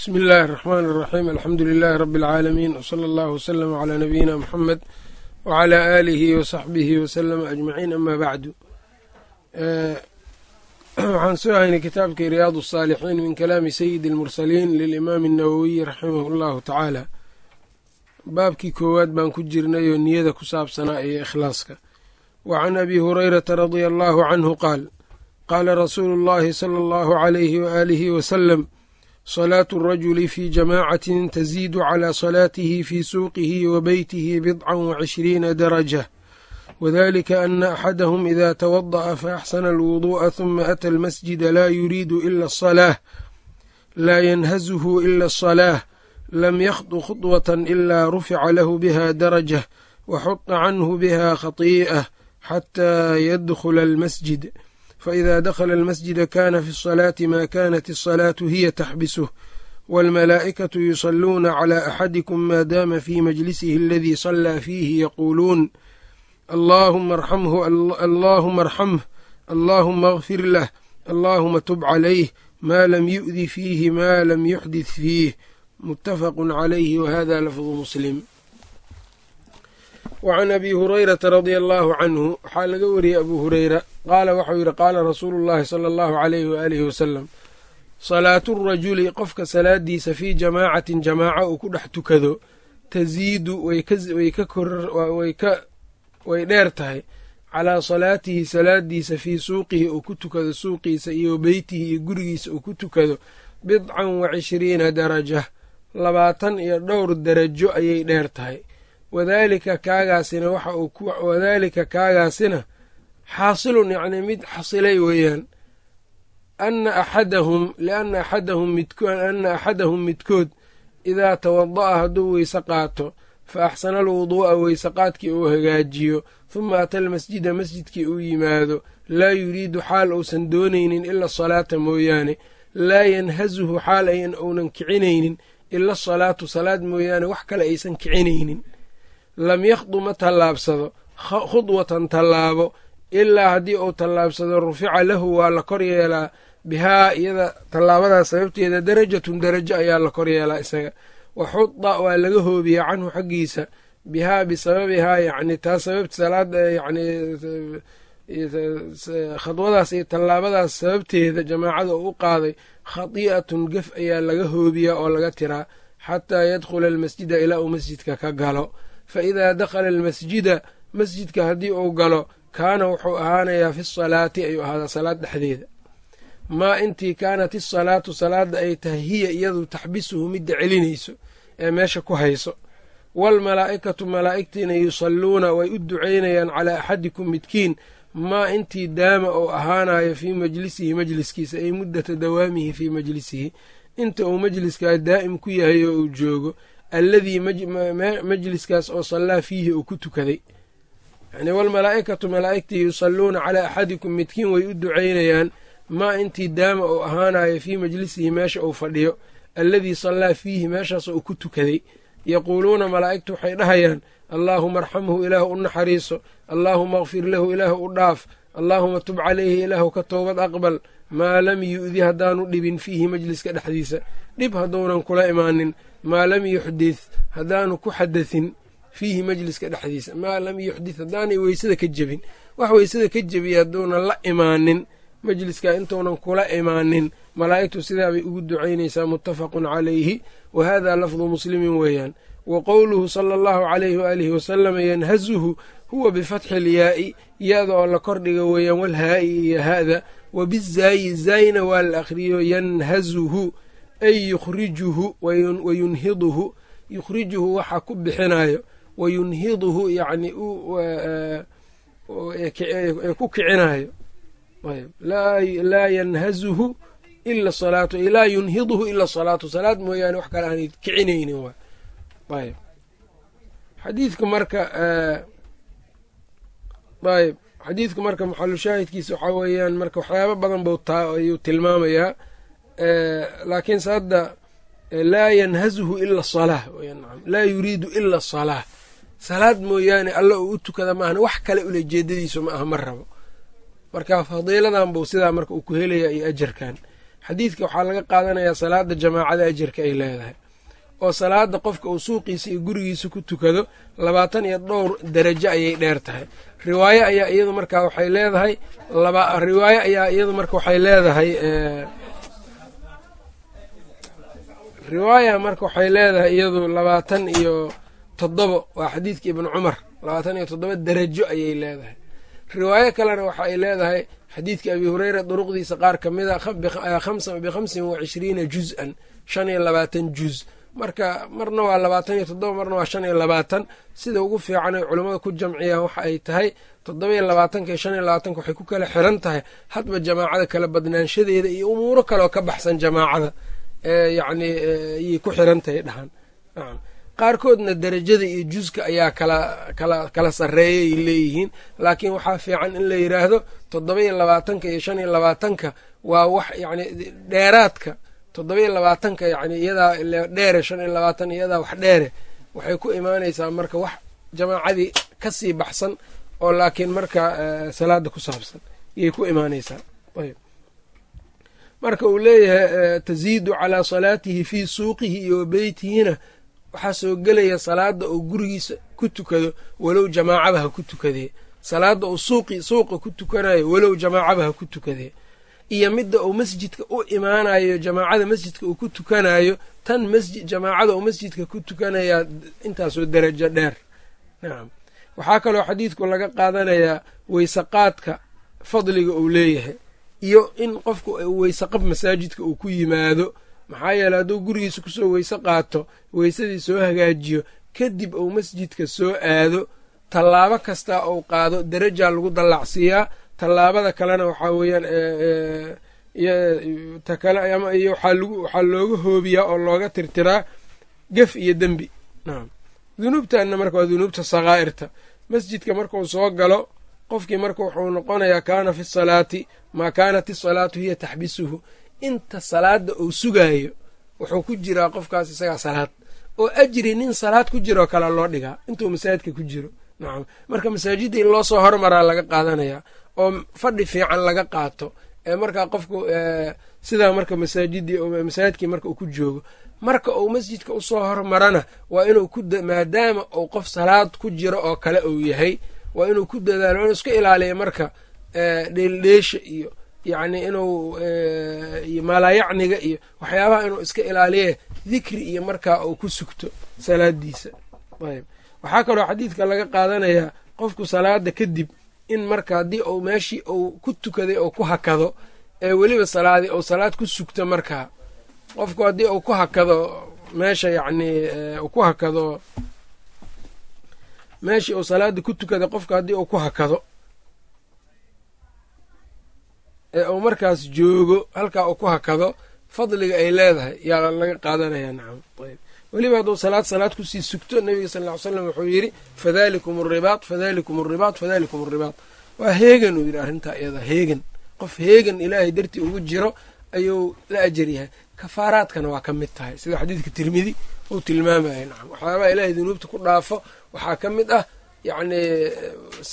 bsmi illaahi الraxmaan الraxiim alxamdu lilaahi rabi اlcaalamiin wsala allahu wslama calaa nabiyina muxamed wacalaa aalihi wasaxbihi wasalama ajmaciin ama bacdu waxaan soo haynay kitaabkii riyaad الsaalixiin min kalaami sayidi اlmursaliin lilimaami الnawowiyi raximah اllahu tacaala baabkii koowaad baan ku jirnayoo niyada ku saabsanaa iyo ikhlaaska wa can abi hurayrata radia allahu canhu qaal qaala rasuulu اllahi sala allahu alayhi waaalihi wasalam salaatu arajuli fii jamaacatin taziidu calaa salaatihi fii suuqihi wa beytihi bidcan wacishriina daraja wadalika ana axadahum ida tawada'a faaxsana alwuduu'a huma ata almasjida laa yuriidu ila asalaah laa yanhazuhu ila asalaah lam yakhdu khudwatan ilaa rufica lahu biha daraja waxuda canhu biha khatii'ah xataa yadkhula almasjid faإida dakla almasjida kana fi الصalaati ma kanat الصalaatu hiya taxbisuh wاlmalaa'ikaةu yusaluuna clى axadikum ma dama fi majlisihi aladii صalىa fiihi yaquuluun allahuma arxamhu allahuma arxamh allahuma اغfir lah allahuma tub calayh ma lam yu'di fiihi ma lam yuxdith fiih mutafaqu calayhi wahada lafdu muslim wacan abi hurayrata radia allahu canhu waxaa laga wariyey abu hureyra qaala waxau yidhi qaala rasuulu llahi sala allahu alayhi waaalihi wasalam salaatu rajuli qofka salaadiisa fii jamaacatin jamaaca uu ku dhex tukado tasiidu way dheer tahay. Calaa salaatihi salaadiisa fii suuqihi uu ku tukado suuqiisa iyo beytihi iyo gurigiisa uu ku tukado bidcan wa cishriina daraja labaatan iyo dhowr darajo ayay dheer tahay wadaalika kaagaasina waxa uu wadaalika kaagaasina xaasilun yacnii mid xasilay weeyaan. Ana axadahum lianna axadahum midko ana axadahum midkood idaa tawada'a hadduu weyse qaato fa axsana alwuduu'a weyse qaadkii uu hagaajiyo huma ata almasjida masjidkii uu yimaado laa yuriidu xaal uusan doonaynin ila asalaata mooyaane laa yanhazuhu xaal ayan uunan kicinaynin ila asalaatu salaad mooyaane wax kale aysan kicinaynin lam yakhdu ma tallaabsado khudwatan tallaabo ilaa haddii uu tallaabsado rufica lahu waa la kor yeelaa bihaa iyada tallaabadaas sababteeda darajatun darajo ayaa la kor yeelaa isaga. Wa xuda waa laga hoobiyaa canhu xaggiisa bihaa bisababihaa yacni taa sababta salaada yacni khadwadaas iyo tallaabadaas sababteeda jamaacada uu u qaaday khadi'atun gef ayaa laga hoobiyaa oo laga tiraa xataa yadkhula almasjida ilaa uu masjidka ka galo fa idaa dakhala almasjida masjidka haddii uu galo kaana wuxuu ahaanayaa fi salaati ayuu ahaadaa salaad dhexdeeda maa intii kaanat isalaatu salaadda ay tahay hiya iyadu taxbisuhu midda celinayso ee meesha ku hayso waalmalaa'ikatu malaa'igtiina yusalluuna way u ducaynayaan calaa axadikum midkiin maa intii daama uu ahaanayo fii majlisihi majliskiisa ay muddata dawaamihi fii majlisihi inta uu majliskaa daa'im ku yahay oo uu joogo alladii majliskaas oo sallaa fiihi uu ku tukaday. Yani walmalaa'ikatu malaa'igtii yusalluuna calaa axadikum midkiin way u ducaynayaan maa intii daama uu ahaanayo fii majlisihi meesha uu fadhiyo alladii sallaa fiihi meeshaas uu ku tukaday. Yaquuluuna malaa'igtu waxay dhahayaan allaahuma arxamhu ilaahu u naxariiso allaahuma akfir lahu ilaahu u dhaaf allaahuma tub calayhi ilaahu ka toobad aqbal maa lam yu'di haddaanu dhibin fiihi majliska dhexdiisa. Dhib hadduunan kula imaanin maa lam yuxdith haddaanu ku xadatin fiihi majliska dhexdiisa. Maa lam yuxdith haddaanay weysada ka jebin wax weysada ka jebiya hadduunan la imaanin. Majliska intuunan kula imaanin. Malaa'igtu sidaabay ugu ducaynaysaa muttafaqun calayhi. Wa hada lafdu muslimin weeyaan. Wa qowluhu sala allahu calayhi waaalihi wasalama yanhazuhu huwa bifatxi ilyaa'i ya-da oo la kordhiga weeyaan walhaa'i iyo ha'da wa bizaayi zaayna waa la akhriyo yanhazuhu ay yukhrijuhu wayunhiduhu yukhrijuhu waxa ku bixinayo wayunhiduhu yacni ku kicinayo laa yanhazuhu ila salaatu laa yunhiduhu ila salaatu. Salaad mooyaane wax kale aanay kicinaynin waay ayb xadiidka marka ayb xadiidka marka maxalushaahidkiisa waxaa weeyaan marka waxyaabo badan buu ayuu tilmaamayaa laakiinse hadda laa yanhazuhu ila salaa laa yuriidu ila salaa salaad mooyaane alla uu u tukada maahan wax kale ulajeedadiisu ma aha ma rabo. Marka fadiiladan buu sidaa marka uu ku helaya iyo ajarkan. Xadiidka waxaa laga qaadanayaa salaada jamaacada ajirka ay leedahay. Oo salaada qofka uu suuqiisa iyo gurigiisa ku tukado labaatan iyo dhowr darajo ayay dheer tahay. Riwaayo ayaa iyadu markaa waxay leedahay riwaayo ayaa iyadu marka waxay leedahay riwaaya marka waxay leedahay iyadu labaatan iyo toddobo waa xadiidka ibnu cumar. Labaatan iyo toddoba darajo ayay leedahay. Riwaayo kalena waxa ay leedahay xadiidka abi hureyra duruqdiisa qaar ka mida bikhamsin wa cishriina juz-an shan iyo labaatan juz. Marka marna waa labaatan iyo toddoba marna waa shan iyo labaatan. Sida ugu fiican ay culammada ku jamciyaan waxa ay tahay toddoba iyo labaatanka iyo shan iyo labaatanka waxay ku kala xiran tahay. Hadba jamaacada kala badnaanshadeeda iyo umuuro kaleoo ka baxsan jamaacada yacni ayay ku xiran tahay dhahan qaarkoodna derajada iyo juska ayaa kala kala kala ay leeyihiin laakiin waxaa fiican in la yidhaahdo toddoba iyo labaatanka iyo shan iyo labaatanka waa wax yacni dheeraadka. Toddoba iyo labaatanka yacni iyadaa dheere shan iyo labaatan iyadaa wax dheere waxay ku imaanaysaa marka wax jamaacadii ka sii baxsan oo laakiin marka salaada ku saabsan. Iyay ku imaanaysaa marka uu leeyahay taziidu calaa salaatihi fii suuqihi iyo beytihina waxaa soo gelaya salaada uu gurigiisa ku tukado walow jamaacaba ha ku tukadee. Salaada uu suuqi suuqa ku tukanayo walow jamaacaba ha ku tukadee. Iyo midda uu masjidka u imaanayo jamaacada masjidka uu ku tukanayo tan masjid jamaacada uu masjidka ku tukanayaa intaasoo darajo dheer. Nacam waxaa kaloo xadiidku laga qaadanayaa weysaqaadka fadliga uu leeyahay iyo in qofku weysaqab masaajidka uu ku yimaado. Maxaa yeele hadduu gurigiisa ku soo weyse qaato weysadii soo hagaajiyo kadib uu masjidka soo aado tallaabo kastaa uu qaado darajaa lagu dallacsiiyaa tallaabada kalena waxaa weeyaan ta kale iyo waxaa looga hoobiyaa oo looga tirtiraa gef iyo dembi. Dunuubtanna marka waa dunuubta sakaa'irta masjidka markuu soo galo qofkii marka wuxuu noqonayaa kaana fi salaati maa kaanat isalaatu hiya taxbisuhu. Inta salaada uu sugaayo wuxuu ku jiraa qofkaas isagaa salaad. Oo ajri nin salaad ku jiroo kale loo dhigaa. Intuu masaajidka ku jiro. Nacam marka masaajidda in loo soo hormaraa laga qaadanayaa oo fadhi fiican laga qaato ee markaa qofku sidaa marka masaajidii masaajidkii marka uu ku joogo marka uu masjidka u soo hormarana waa inuu maadaama uu qof salaad ku jiro oo kale uu yahay waa inuu ku dadaalo inuu iska ilaaliya marka dheeldheesha iyo yacni inuu maalaayacniga iyo waxyaabaha inuu iska ilaaliye dikri iyo markaa uu ku sugto salaadiisa. Ayb waxaa kaloo xadiidka laga qaadanayaa qofku salaada kadib in marka haddii uu meeshii uu ku tukaday oo ku hakado ee weliba salaadii uu salaad ku sugto markaa qofku haddii uu ku hakado meesha yacnii uu ku hakado meeshii uu salaada ku tukaday qofku haddii uu ku hakado. Ee uu markaas joogo halkaa uu ku hakado fadliga ay leedahay yaa laga qaadanaya nacam. Ayb. Weliba hadduu salaad salaad ku sii sugto nebiga sal ll ly slam wuxuu yidhi fadalikum aribaat fadalikum aribaat fadalikum aribaat waa heegan uu yidhi arrintaa iyada heegan. Qof heegan ilaahay dartii ugu jiro ayuu la ajar yahay. Kafaaraadkana waa ka mid tahay. Sida xadiidka tirmidi uu tilmaamaya nacam. Waxyaabaha ilaahay dunuubta ku dhaafo waxaa ka mid ah yacni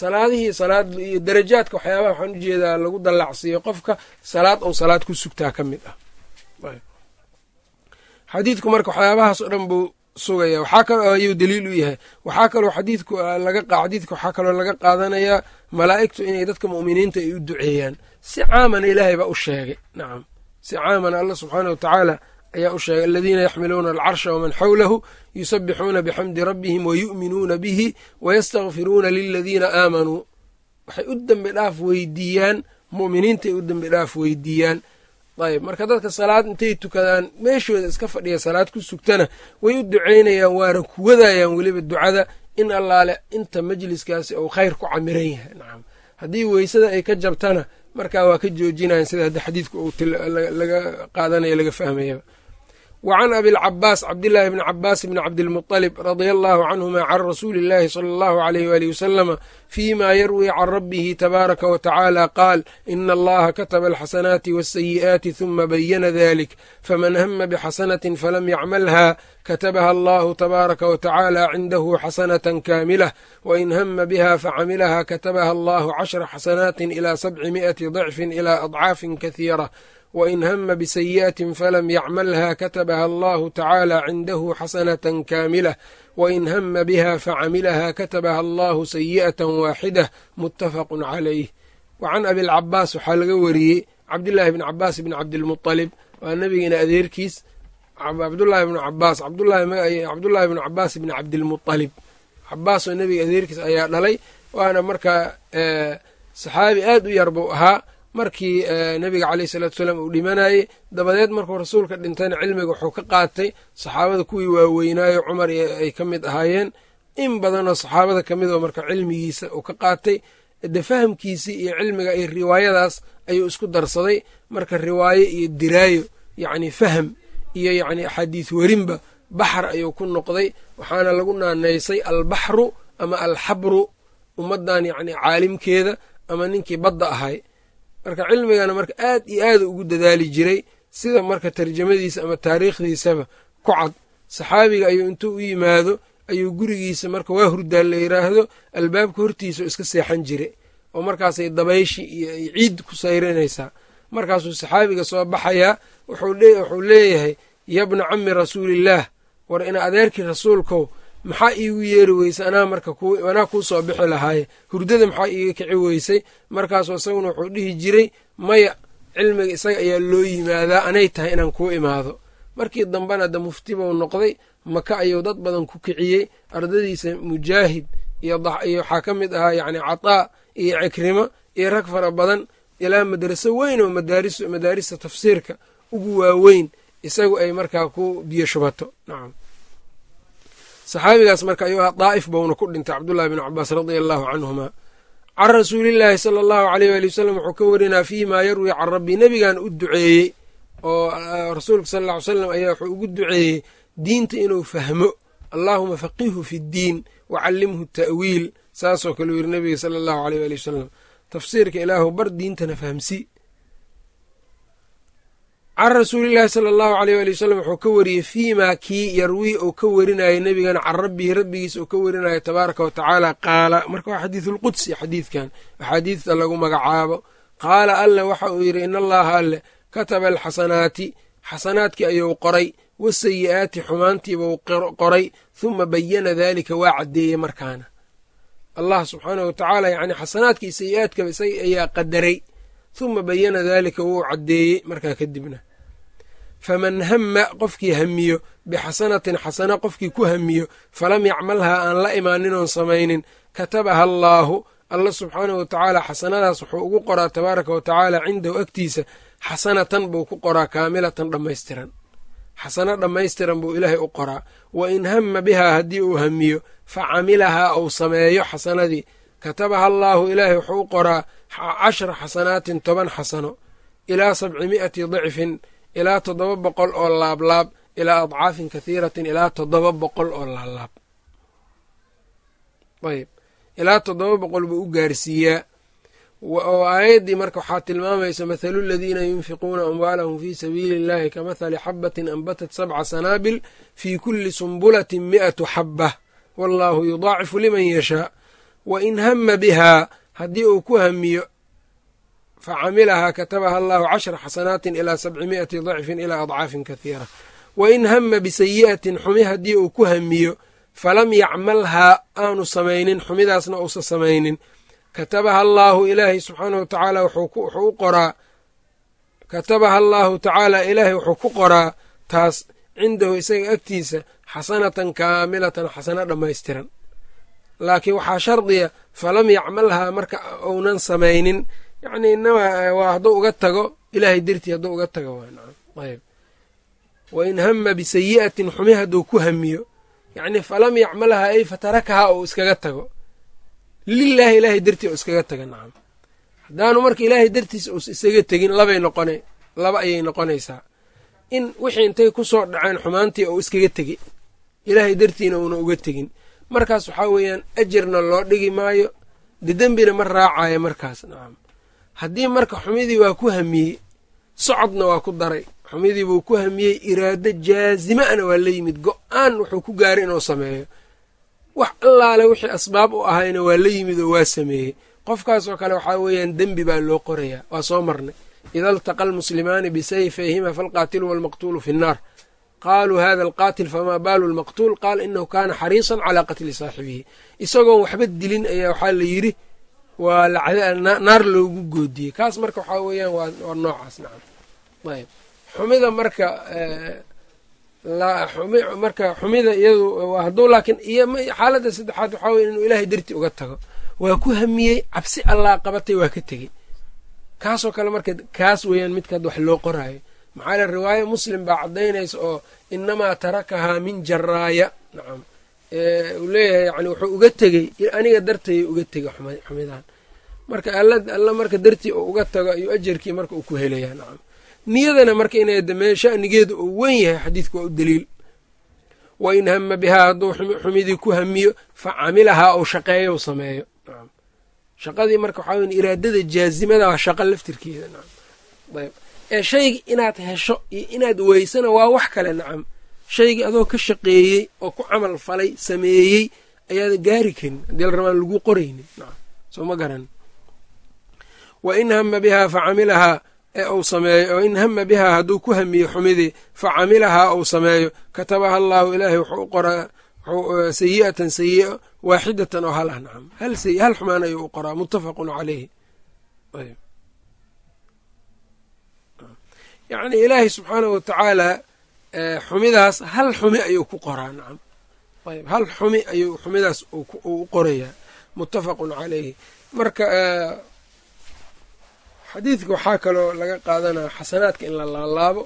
salaadihii salaad iyo darajaadka waxyaabaha waxaan u jeedaa lagu dallacsiiyo qofka salaad ou salaad ku sugtaa ka mid ah. Xadiidku marka waxyaabahaas oo dhan buu sugaya waxaa kaloo ayuu daliil u yahay. Waxaa kaloo xadiidku laga xadiidka waxaa kaloo laga qaadanayaa malaa'igtu inay dadka mu'miniinta ay u duceeyaan. Si caamana ilaahay baa u sheegay. Nacam si caamana allah subxaana watacaala ayaa u sheegay aladiina yaxmiluuna alcarsha waman xawlahu yusabixuuna bixamdi rabbihim wayu'minuuna bihi wayastakfiruuna liladiina aamanuu waxay u dembi dhaaf weydiiyaan mu'miniintay u dembi dhaaf weydiiyaan. Ayb marka dadka salaad intay tukadaan meeshooda iska fadhiya salaad ku sugtana way u ducaynayaan waana ku wadayaan weliba ducada in allaale inta majliskaasi uu khayr ku camiran yahay. Nacam haddii weysada ay ka jabtana markaa waa ka joojinayan sida hadda xadiidka uu laga qaadanaya laga fahmayaba wa can abilcabaas cabdillaahi bni cabaas bni cabdilmuطalib radia allahu canhuma can rasuuli illahi sala allahu alayh waalih wasalama fii ma yarwi can rabbihi tabaaraka wa tacaala qaal ina allaha kataba alxasanaati waاsayi'aati huma bayana dalik faman hama bixasanatin falam yacmalha katabaha allahu tabaaraka wa tacaala cindahu xasanatan kaamilah wain hama biha facamilaha katabaha allahu cashra xasanaatin ilaa sabci mi'ati dicfin ilaa adcaafin kahiira wain hama bisayi'atin falam yacmalha katabaha allahu tacaala cindahu xasanatan kaamilah wain hama biha facamilaha katabaha allahu sayi'atan waaxidah muttafaqun calayh wa can abilcabaas waxaa laga wariyey cabdillaahi bni cabaas bni cabdilmuطalib waa nabigeena adeerkiis cabdullaahi bnu cabaas cabdullaahi bnu cabaas bni cabdilmuطalib cabaasoo nebiga adeerkiis ayaa dhalay waana markaa saxaabi aad u yar buu ahaa markii nebiga caleyh salatu salaam uu dhimanayey dabadeed markuu rasuulka dhintayna cilmiga wuxuu ka qaatay saxaabada kuwii waaweynaayo cumar ay ka mid ahaayeen. In badanoo saxaabada ka mid oo marka cilmigiisa uu ka qaatay de fahamkiisii iyo cilmiga iyo riwaayadaas ayuu isku darsaday. Marka riwaayo iyo diraayo yacni faham iyo yacni axaadiis werinba baxar ayuu ku noqday waxaana lagu naanaysay albaxru ama alxabru ummaddan yacni caalimkeeda ama ninkii badda ahay marka cilmigana marka aad iyo aada ugu dadaali jiray sida marka tarjamadiisa ama taariikhdiisaba ku cad saxaabiga ayuu intuu u yimaado ayuu gurigiisa marka waa hurdaa la yidhaahdo albaabka hortiisa iska seexan jire oo markaasay dabayshi iyo ciid ku sayrinaysaa markaasuu saxaabiga soo baxayaa wuxuu leeyahay yabna cami rasuulillaah war ina adeerkii rasuulkow maxaa iigu yeeri weysay? Anaa marka anaa kuu soo bixi lahaaye hurdada maxaa iiga kici weysay? Markaasuu isaguna wuxuu dhihi jiray maya cilmiga isaga ayaa loo yimaadaa anay tahay inaan kuu imaado. Markii dambena de mufti buu noqday maka ayuu dad badan ku kiciyey. Ardadiisa mujaahid iyo waxaa ka mid ahaa yacni cataa iyo cikrimo iyo rag fara badan ilaa madraso weyn oo madaarista tafsiirka ugu waaweyn isagu ay markaa ku biyo shubato. Nacam saxaabigaas marka ayuu ahaa daa'if bouna ku dhintay cabdullahi bn cabaas radia allahu canhuma. Can rasuulillaahi sala allahu aleyh waali wasalam wuxuu ka warinaa fii maa yarwi can rabbi nebigan u duceeyey oo rasuulka sal ll ly slam ayaa wuxuu ugu duceeyey diinta inuu fahmo. Allaahuma faqihu fi ddiin wacallimhu ta'wiil saasoo kale u yiri nebiga sala allahu aleyh waali wasalam tafsiirka ilaahu bar diintana fahamsi can rasuulillaahi sala allahu aleyh waali wasalam wuxuu ka wariyey fii maa kii yarwii uu ka warinayay nebigana can rabbihi rabbigiisa uu ka warinayo tabaaraka wa tacaala qaala marka waa xadiidulqudsi xadiidkan axaadiidta lagu magacaabo qaala alle waxa uu yidhi in allaha alle kataba alxasanaati xasanaadkii ayuu qoray wasayi'aati xumaantiibuu qoray huma bayana daalika waa caddeeyey markaana. Allah subxaanahu wa tacaala yacni xasanaadkii sayi-aadkaba isaga ayaa qadaray huma bayana daalika wuu caddeeyey markaa kadibna faman hama qofkii hamiyo bixasanatin xasana qofkii ku hamiyo falam yacmalhaa aan la imaanin oon samaynin katabaha allaahu alla subxaanahu wa tacaala xasanadaas wuxuu ugu qoraa tabaaraka wa tacaala cindahu agtiisa xasanatan buu ku qoraa kaamilatan dhammaystiran. Xasano dhammaystiran buu ilaahay u qoraa. Wa in hama bihaa haddii uu hamiyo fa camilahaa uu sameeyo xasanadii. Katabaha allaahu ilaahay wuxuu u qoraa cashra xasanaatin toban xasano ilaa sabci mi'ati dicfin ilaa toddoba boqol oo laablaab ilaa adcaafin kathiiratin ilaa toddoba boqol oo laablaab. Ayb ilaa toddoba boqol buu u gaarsiiyaa. Oo aayaddii marka waxaa tilmaamaysa mathalu ladiina yunfiquuna amwaalahum fii sabiili illahi kamathali xabatin anbatat sabca sanaabil fii kulli sumbulatin mi'atu xabah wallaahu yudaacifu liman yashaa. Wa in hama bihaa haddii uu ku hamiyo facamilahaa katabaha allahu cashra xasanaatin ilaa sabci mi'ati dacfin ilaa adcaafin kathiira wa in hama bisayi'atin xumi haddii uu ku hamiyo falam yacmalhaa aanu samaynin xumidaasna uusa samaynin katabaha allaahu ilaahay subxaanahu watacaala wuxuu u qoraa katabaha allaahu tacaala ilaahay wuxuu ku qoraa taas cindahu isaga agtiisa xasanatan kaamilatan xasano dhammaystiran laakiin waxaa shardiya falam yacmalhaa marka uunan samaynin yacni inama waa hadduu uga tago ilaahay dartii hadduu uga tago ayb wa in hama bisayi'atin xumi hadduu ku hamiyo yacni falam yacmalhaa ay fatarakahaa uu iskaga tago lilaahi ilaahay dartii oo iskaga taga nacam. Haddaanu marka ilaahay dartiisa uus isaga tegin labay noqona laba ayay noqonaysaa. In wixii intay ku soo dhaceen xumaantii ou iskaga tegi ilaahay dartiina uuna uga tegin. Markaas waxaa weeyaan ajarna loo dhigi maayo de dembina ma raacayo markaas nacam haddii marka xumidii waa ku hamiyey socodna waa ku daray. Xumidii buu ku hamiyey iraado jaazima-ana waa la yimid. Go'aan wuxuu ku gaaray inuu sameeyo. Wax allaale wixii asbaab u ahayna waa la yimid oo waa sameeyey. Qofkaasoo kale waxaa weeyaan dembi baa loo qorayaa. Waa soo marnay. Ida altaqa almuslimaani bisayfayhima falqaatilu walmaqtuulu fi nnaar. Qaaluu hada alqaatil famaa baalu lmaqtuul qaala inahu kaana xariisan calaa qatli saaxibihi. Isagoon waxba dilin ayaa waxaa la yidhi waa naar loogu goodiyey kaas marka waxaa weeyaan waa noocaas nacam. Ayb. Xumida marka marka xumida iyadu hadduu laakiin xaaladda saddexaad waxaa weye inuu ilaahay darti uga tago. Waa ku hamiyey cabsi allaa qabatay waa ka tegey. Kaasoo kale marka kaas weeyaan midkaad wax loo qoraayo. Maxaa le riwaayo muslim baa caddaynaysa oo inamaa tarakahaa min jaraaya nacam uu leeyahay yani wuxuu uga tegey aniga dartay uga tegay xumidan marka alla marka dartii uu uga tago ayuu ajarkii marka uu ku helayaa nacam. Niyadana marka inay shanigeedu uu wen yahay xadiidku waa u daliil. Wa in hama bihaa hadduu xumidii ku hamiyo fa camilahaa ou shaqeeyo sameeyo shaqadii marka waxaa weyn iraadada jaazimada waa shaqa laftirkeeda nacam. Ayb. Ee shaygii inaad hesho iyo inaad weysana waa wax kale nacam shaygii adoo ka shaqeeyey oo ku camal falay sameeyey ayaada gaari karin. Haddii la rabaan lagu qoraynin. Nacam soo ma garan. Wa in hama bihaa fa ee uu sameeyo oo in hama bihaa hadduu ku hamiyo xumidii fa camilahaa uu sameeyo katabaha allaahu ilaahay wuxuu u qoraa sayi'atan sayi'a waaxidatan oo hal ah. Nacam hal xumaan ayuu u qoraa muttafaqun caleyhi yacni ilaahay subxaanahu watacaala xumidaas hal xumi ayuu ku qoraa nacam ayb hal xumi ayuu xumidaas u qorayaa. Muttafaqun caleyhi marka xadiidka waxaa kaloo laga qaadanaya xasanaadka in la laalaabo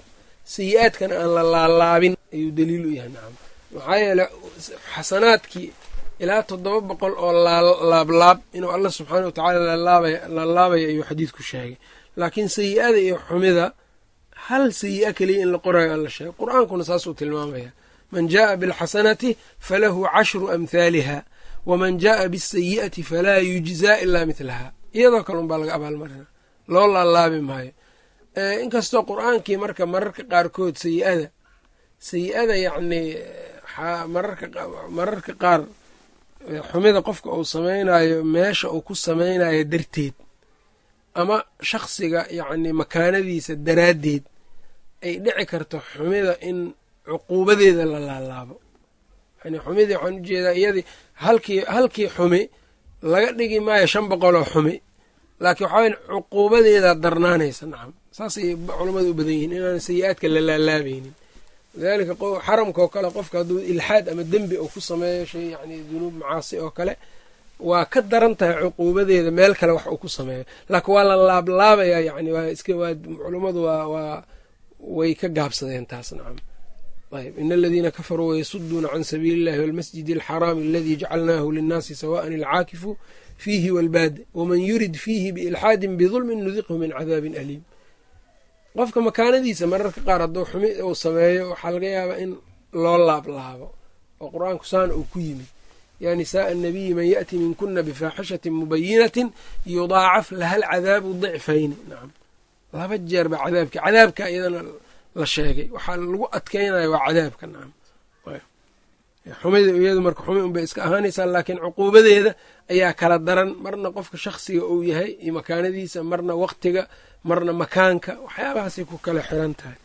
sayi-aadkana aan la laalaabin ayuu daliil u yahay nacam maxaa yeele xasanaadkii ilaa toddoba boqol oo laablaab inuu allah subxaana wa tacaala laalaabaya ayuu xadiidku sheegay. Laakiin sayi-ada iyo xumida hal sayi-a keliya in la qorayo alla sheegay qur-aankuna saasuu tilmaamaya man jaءa biاlxasanati falahu cashru amhaaliha waman jaءa biاsayi'ati falaa yujzaa ilaa midlaha iyadoo kale unbaa laga abaalmarina loo laalaabi maayo inkastoo qur-aankii marka mararka qaarkood sayi-ada sayi-ada yacnii mararka qaar xumida qofka uu samaynayo meesha uu ku samaynayo darteed ama shakhsiga yacni makaanadiisa daraaddeed ay dhici karto xumida in cuquubadeeda la laalaabo. Yani xumidii waxaan u jeedaa iyadii halkii halkii xumi laga dhigi maayo shan boqoloo xumi laakiin waxaa weya cuquubadeedaa darnaanaysa nacam. Saasay culammadu u badan yihiin inaan sayi-aadka la laalaabaynin. Lidaalika xaramka oo kale qofka hadduu ilxaad ama dembi uu ku sameeyo shay yani dunuub macaasi oo kale waa ka daran tahay cuquubadeeda meel kale wax uu ku sameeyo. Laakiin waa la laablaabayaa yani waa iska waa culummadu waa waa way ka gaabsadeen taas nacam ayb in aladiina kafaruu wayasuduuna can sabiili illahi walmasjidi alxaraami aladii jacalnaahu linnaasi sawa'an alcaakifu fiihi walbaad waman yurid fiihi biilxaadin bidulmin nudiqhu min cadaabin aliim qofka makaanadiisa mararka qaar hadduu xumi uu sameeyo waxaa laga yaabaa in loo laablaabo oo qur-aanku saana uu ku yimid yaa nisaءa الnabiyi man yaأti minkuna bifaaxishati mubayinatin yudaacaf laha alcadaabu dicfayni nacam laba jeer baa cadaabki cadaabka iyadana la sheegay. Waxaa lagu adkeynaya waa cadaabka nacam xumida iyadu marka xumi unbay iska ahaanaysaa laakiin cuquubadeeda ayaa kala daran. Marna qofka shakhsiga uu yahay iyo makaanadiisa marna waqtiga marna makaanka waxyaabahaasay ku kala xiran tahay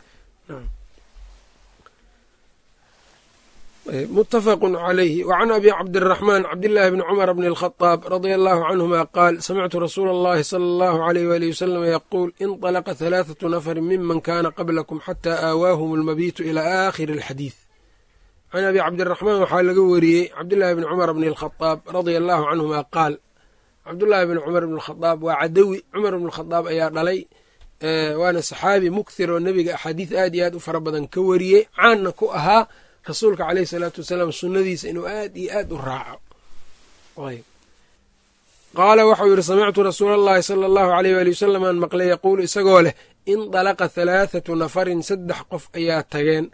mutafaqu calayhi wacan abi cabdiraxmaan cabdillaahi bni cumar bni alkhadaab radia allahu canhuma qaal samictu rasuula allahi sala allahu alayh waalihi wasalam yaquul inطalaqa halaathatu nafarin miman kana qablakum xataa aawaahum almabiitu ilaa aakhiri alxadiid can abi cabdiraxmaan waxaa laga wariyey cabdillaahi bni cumar bni alkhadaab radia allahu canhuma qaal cabdullaahi bni cumar bni alkhadaab waa cadawi cumar bni alkhadaab ayaa dhalay waana saxaabi mukthir oo nebiga axaadiis aad iyo aad u fara badan ka wariyey caanna ku ahaa rasuulka caleyhi salaatu wasalaam sunnadiisa inuu aad iyo aad u raaco. Qaala waxau yidhi samictu rasuula allahi sala allahu aleyh waali wasalam aan maqlay yaquulu isagoo leh indalaqa halaathatu nafarin saddex qof ayaa tageen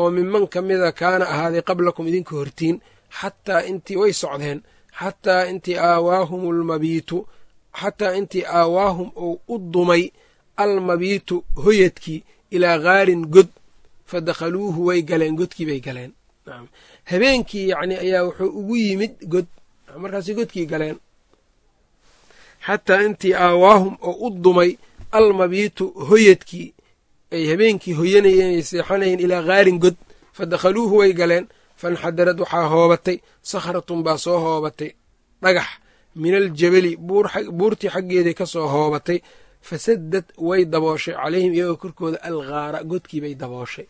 oo miman ka mida kaana ahaaday qablakum idinka hortiin xataa intii way socdeen xataa intii aawaahum almabiitu xataa intii aawaahum uu u dumay almabiitu hoyadkii ilaa gaarin god fa dakhaluuhu way galeen godkii bay galeen. Habeenkii yacni ayaa wuxuu ugu yimid god. Markaasay godkii galeen. Xataa intii aawaahum oo u dumay almabiitu hoyadkii ay habeenkii hoyanayeen ay seexanayeen ilaa khaarin god. Fa dakhaluuhu way galeen. Fanxadarad waxaa hoobatay. Sakhratun baa soo hoobatay. Dhagax. Min aljabali buurtii xaggeeday ka soo hoobatay fasadad way dabooshay calayhim iyagoo korkooda alghaara godkiibay dabooshay.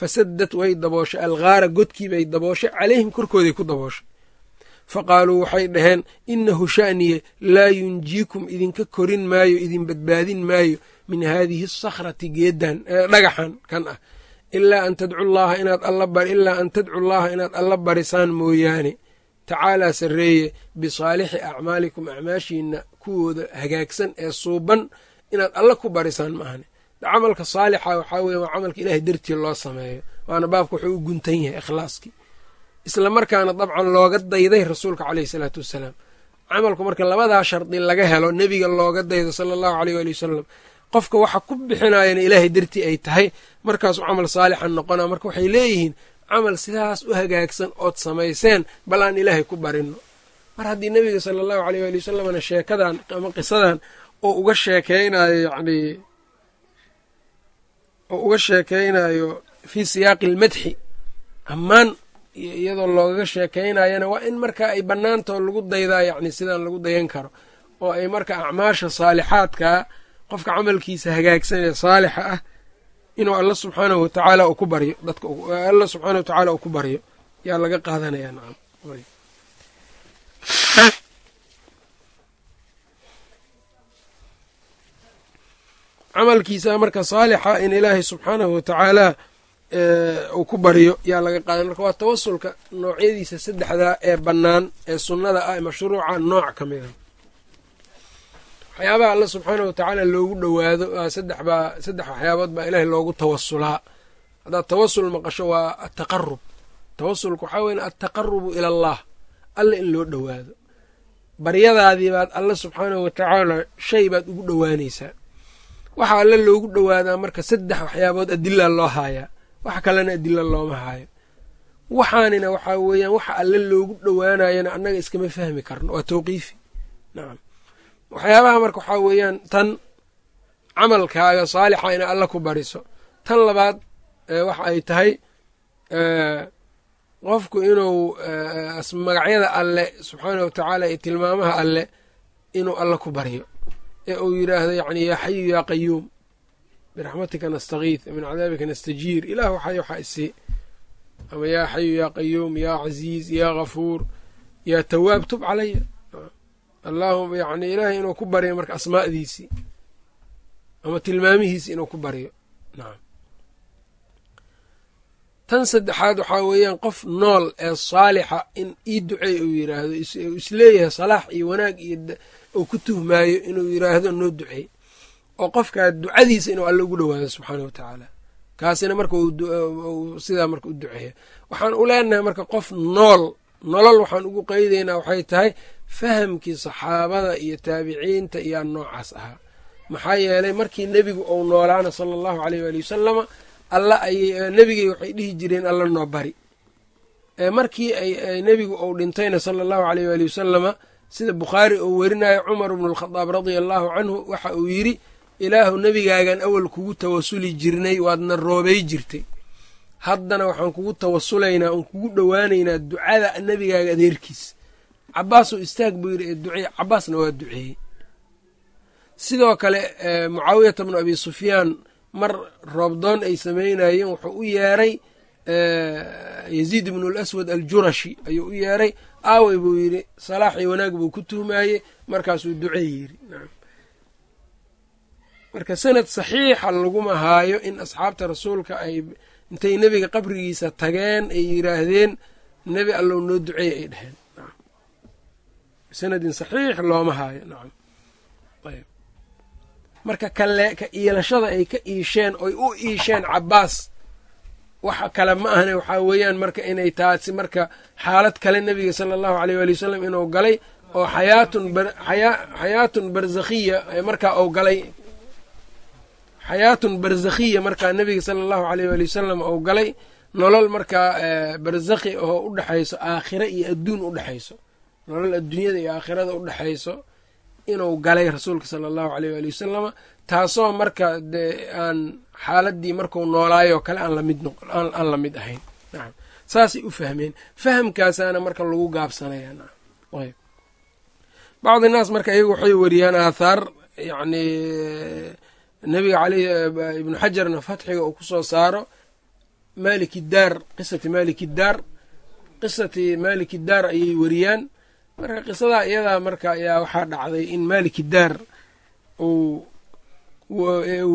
Fasadad way dabooshay alghaara godkiibay dabooshay calayhim korkooday ku dabooshay. Fa qaaluu waxay dhaheen innahu sha'niye laa yunjiikum idinka korin maayo idin badbaadin maayo min haadihi asakhrati geedan dhagaxan kan ah. Ilaa an tadcu llaha inaad ilaa an tadcu llaha inaad alla barisaan mooyaane. Tacaalaa sarreeye bisaalixi acmaalikum acmaashiina kuwooda hagaagsan ee suuban inaad alla ku barisaan maahane camalka saalixa waxaa weye waa camalka ilaahay dartii loo sameeyo waana baabka wuxuu u guntan yahay ikhlaaskii. Isla markaana dabcan looga dayday rasuulka caleyhi salaatu wassalaam camalku marka labadaa shardi laga helo nebiga looga daydo sala allahu aleyh waali wasalam qofka waxa ku bixinayana ilaahay dartii ay tahay markaasuu camal saalixan noqona marka waxay leeyihiin camal sidaas u hagaagsan ood samayseen bal aan ilaahay ku barino mar haddii nebiga sala allahu aleyh waali wasalamna sheekadan ama qisadan oo uga sheekeynayo yacnii oo uga sheekeynayo fii siyaaqi almadxi. Ammaan iyadoo loogaga sheekeynayana waa in marka ay bannaantao lagu daydaa yacni sidaan lagu dayan karo oo ay marka acmaasha saalixaadkaa qofka camalkiisa hagaagsan ee saalixa ah inuu alla subxaanahu watacaala uu ku baryo dadka alla subxaanahu watacaala uu ku baryo. Yaa laga qaadanaya nacam camalkiisa marka saalixa in ilaahay subxaanahu watacaala uu ku baryo yaa laga qaadan marka waa tawasulka noocyadiisa saddexdaa ee bannaan ee sunnada ah ee mashruuca nooc ka mida waxyaabaha alla subxaanahu watacaala loogu dhowaado saddex baa saddex waxyaabood baa ilaahay loogu tawasulaa haddaad tawasul maqasho waa ataqarub tawasulka waxaa weya altaqarubu ila allah alla in loo dhowaado. Baryadaadii baad alla subxaanahu watacaala shay baad ugu dhowaanaysaa waxaa alla loogu dhowaadaa marka saddex waxyaabood adilaa loo haayaa wax kalena adila looma haayo. Waxaanina waxaa weeyaan waxa alle loogu dhowaanayana annaga iskama fahmi karno. Waa tawqiifi. Nacam waxyaabaha marka waxaa weeyaan tan camalkaaga saalixa ina alla ku bariso. Tan labaad waxa ay tahay qofku inuu magacyada alle subxaanah wa tacaala iyo tilmaamaha alle inuu alla ku baryo ee uu yidhaahdo yacni yaa xayu yaa qayuum biraxmatika nastakiid min cadaabika nastajiir. Ilah waxay waxaa isii ama yaa xayu yaa qayuum yaa casiiz yaa ghafuur yaa tawaab tub calaya. Allaahuma yani ilaahay inuu ku baryo marka asmaa'diisii ama tilmaamihiisi inuu ku baryo nacam tan saddexaad waxaa weeyaan qof nool ee saalixa in ii duceey uu yidhaahdo is leeyahay salaax iyo wanaag iyo uu ku tuhmaayo inuu yidhaahdo noo duceey oo qofkaa ducadiisa inuu alle ugu dhowaado subxaana wa tacaala. Kaasina marka sidaa marka u duceeya waxaan u leenahay marka qof nool nolol waxaan ugu qeydaynaa waxay tahay fahamkii saxaabada iyo taabiciinta iyaa noocaas ahaa. Maxaa yeelay markii nebigu uu noolaana sala allahu aleyh waali wasalama alla ayay nebigay waxay dhihi jireen alla noo bari. Markii ay nebigu uu dhintayna sala allahu aleyh waali wasalama sida bukhaari uu werinayo cumar bnu alkhadaab radia allahu canhu waxa uu yidhi ilaahu nebigaagan awal kugu tawasuli jirnay waadna roobay jirtay. Haddana waxaan kugu tawasulaynaa oon kugu dhowaanaynaa ducada nebigaaga adeerkiis. Cabaasuu istaag buu yidhi ee duceey cabaasna waa duceeyey. Sidoo kale mucaawiyata bnu abi sufyaan mar roobdoon ay samaynayeen wuxuu u yeeray yaziid ibnu alaswad aljurashi ayuu u yeeray. Aawey buu yidhi salaaxii wanaag buu ku tuhmaayey markaasuu ducey yidhi. Marka sanad saxiixa laguma haayo in asxaabta rasuulka ay intay nebiga qabrigiisa tageen ay yidhaahdeen nebi allow noo duceey ay dheheen sanadin saxiix looma haayo. Nacam marka kale ka iilashada ay ka iisheen oy u iisheen cabaas waxa kale ma ahne waxaa weeyaan marka inay taasi marka xaalad kale nebiga sala allahu aleyh waali wasalam inuu galay oo xayaatun barzakhiya markaa uu galay. Xayaatun barzakhiya markaa nebiga sala allahu aleyh waali wasalam uu galay nolol markaa barzakhi oo u dhexayso aakhira iyo adduun u dhexayso nolol adduunyada iyo aakhirada u dhexayso inuu galay rasuulka sala allahu aleyh waali wasalama taasoo marka dee aan xaaladii marku noolaayoo kale aan la mid ahayn. Nacam saasay u fahmeen. Fahamkaasaana marka lagu gaabsanaya nacam bacdi naas marka iyagu waxay wariyaan aathaar yacni nebiga caleyh ibnu xajarna fatxiga uu ku soo saaro maliki daar qisati maliki daar qisati maliki daar ayay wariyaan marka qisadaa iyadaa marka ayaa waxaa dhacday in maliki daar uu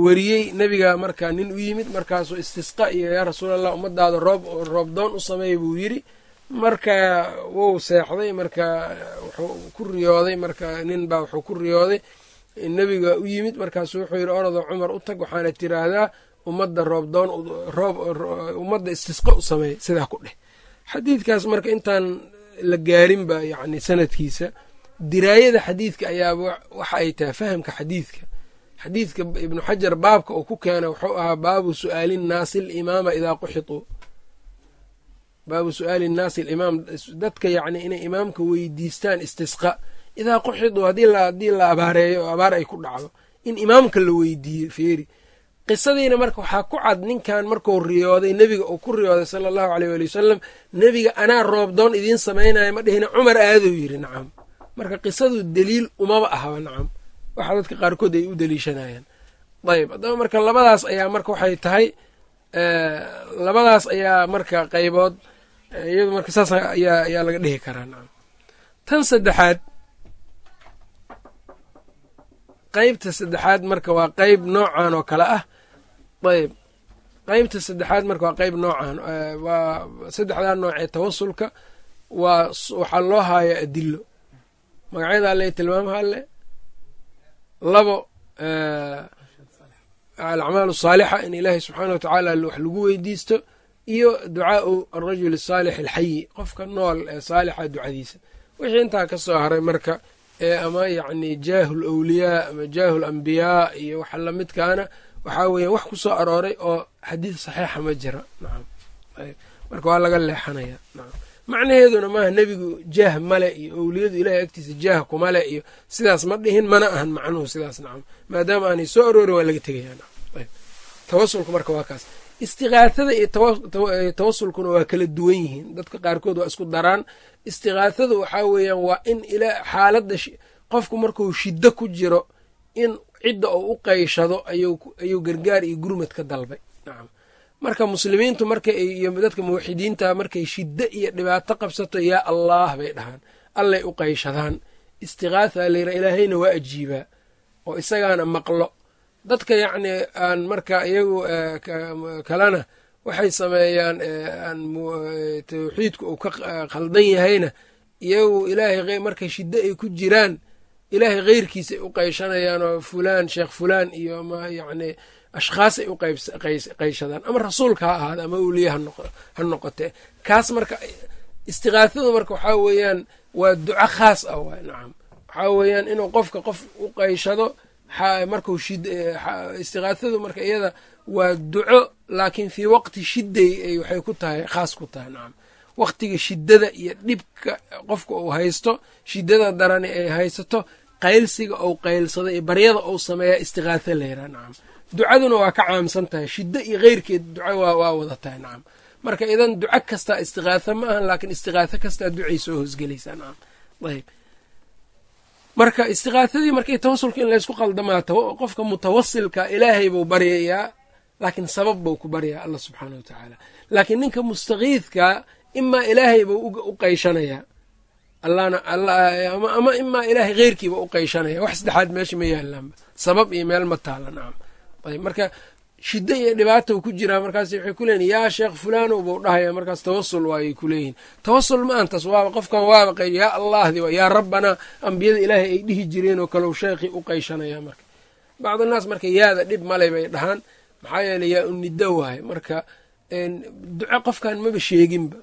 wariyey nebiga marka nin u yimid markaasuu istisqa iyo yaa rasuul allah ummadaada roob roob doon u sameeya buu yidhi. Marka wuu seexday marka wuxuu ku riyooday marka nin baa wuxuu ku riyooday. Nebiga u yimid markaasu wuxuu yidhi orado cumar u tag waxaana tiraahdaa ummadda roobdoon roob ummadda istisqa u sameey sidaa ku dheh xadiidkaas marka intaan la gaarinba yacni sanadkiisa. Diraayada xadiidka ayaaba waxa ay tahay fahamka xadiidka. Xadiidka ibnu xajar baabka uu ku keena wuxuu ahaa baabu su'aali nnaasi alimaama idaa quxituu baabu su'aali nnaasi alimaam dadka yacni inay imaamka weydiistaan istisqa. Idaa quxiduu haddii la abaareeyo oo abaar ay ku dhacdo. In imaamka la weydiiyo feeri qisadiina marka waxaa ku cad ninkan markuu riyooday nebiga uu ku riyooday sala allahu aleyh waali wasalam nebiga anaa roobdoon idiin samaynaya ma dhihina cumar aadou yidhi nacam. Marka qisadu deliil umaba ahaba nacam. Waxa dadka qaarkood ay u deliishanayaan ayb haddaba marka labadaas ayaa marka waxay tahay labadaas ayaa marka qaybood iyadu marka saas ayaa laga dhihi karaa nacam. Tan saddexaad qeybta saddexaad marka waa qeyb noocan oo kale ah. Ayb. Qeybta saddexaad marka waa qeyb noocan waa saddexdaa nooc ee tawasulka waa waxaa loo haaya adilo magacyada alle tilmaamaha alle labo alacmaal asaalixa in ilaahay subxaana watacaala wax lagu weydiisto iyo ducaau arajul asaalix alxayi qofka nool ee saalixa ducadiisa. Wixii intaa ka soo haray marka ee ama yacni jaahu lawliyaa ama jaahu lambiyaa iyo waxa lamidkaana waxaa weeyaan wax ku soo arooray oo xadiid saxiixa ma jira. Nacam marka waa laga leexanaya. Nacam macnaheeduna maaha nebigu jaah male iyo owliyadu ilahay agtiisa jaah kumale iyo sidaas ma dhihin mana ahan macnuhu sidaas. Nacam maadaama aanay soo aroorin waa laga tegaya nacam tawasulku marka waa kaas istiqaathada iyo tawasulkuna waa kala duwan yihiin. Dadka qaarkood waa isku daraan. Istiqaathadu waxaa weeyaan waa in ilaa xaaladda qofku markuu shiddo ku jiro in cidda uu u qayshado ayuu gargaar iyo gurmad ka dalbay. Marka muslimiintu marka iyo dadka muwaxidiinta markay shiddo iyo dhibaato qabsato yaa allaah bay dhahaan. Allay u qayshadaan istiqaatha layra ilaahayna waa ajiibaa. Oo isagaana maqlo dadka yacni aan marka iyagu kalena waxay sameeyaan tawxiidku uu ka khaldan yahayna. Iyagu ilaahay markay shiddo ay ku jiraan ilaahay keyrkiisay u qayshanayaan oo fulaan sheekh fulaan iyo ama yacni ashkhaasay u qayshadaan ama rasuulka ha ahaada ama uliye ha noqotee kaas marka istiqaathadu marka waxaa weeyaan waa duco khaas ah waay nacam waxaa weeyaan inuu qofka qof u qayshado marku istiqaathadu marka iyada waa duco laakiin fii waqti shiday ay waxay ku tahay khaas ku tahay nacam waqtiga shiddada iyo dhibka qofka uu haysto shiddada darani ay haysato qaylsiga ou qaylsado iyo baryada ou sameeya istiqaatha layraa nacam ducaduna waa ka caamsan tahay shiddo iyo keyrkeed duco waa wada tahay nacam marka idan duco kastaa istiqaatha ma ahan laakiin istiqaatho kastaa ducay soo hoosgelaysaa nacam ayb marka istiqaathadii marka tawasulka in laysku qaldamaato qofka mutawasilka ilaahay buu baryayaa laakiin sabab buu ku baryaa allah subxaana wa tacaala. Laakiin ninka mustakiidka imaa ilaahay buu u qayshanayaa allahna ama imaa ilaahay keyrkiiba u qayshanaya. Wax saddexaad meesha ma yaalaanba sabab iyo meel ma taala nacam ayb marka shiddo iyo dhibaata ku jiraa markaas waxay ku leeyihiin yaa sheekh fulano buu dhahaya markaas tawasul waayay ku leeyihiin tawasul ma antas waaba qofkan waaba qay yaa allahdi yaa rabbanaa ambiyada ilaahay ay dhihi jireen oo kale sheekhii u qayshanaya marka. Bacdunaas marka yaada dhib malay bay dhahaan. Maxaa yeeley yaa u niddo waaye marka duco qofkan maba sheeginba.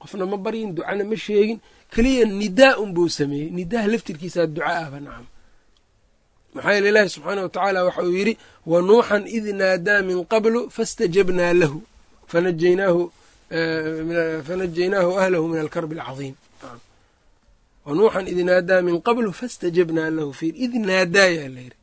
Qofna ma baryin ducana ma sheegin. Keliya nidaa un buu sameeyey. Nidaha laftirkiisaa duca ahba nacam maxaa yeele ilaahi subxaana watacaala waxa uu yidhi wa nuuxan id naadaa min qablu fastajabnaa lahu. Fanajaynaahu fanajaynaahu ahlahu min alkarbi alcadiim wa nuuxan id naadaa min qablu fastajabnaa lahu fiir id naadaa yaa layidhi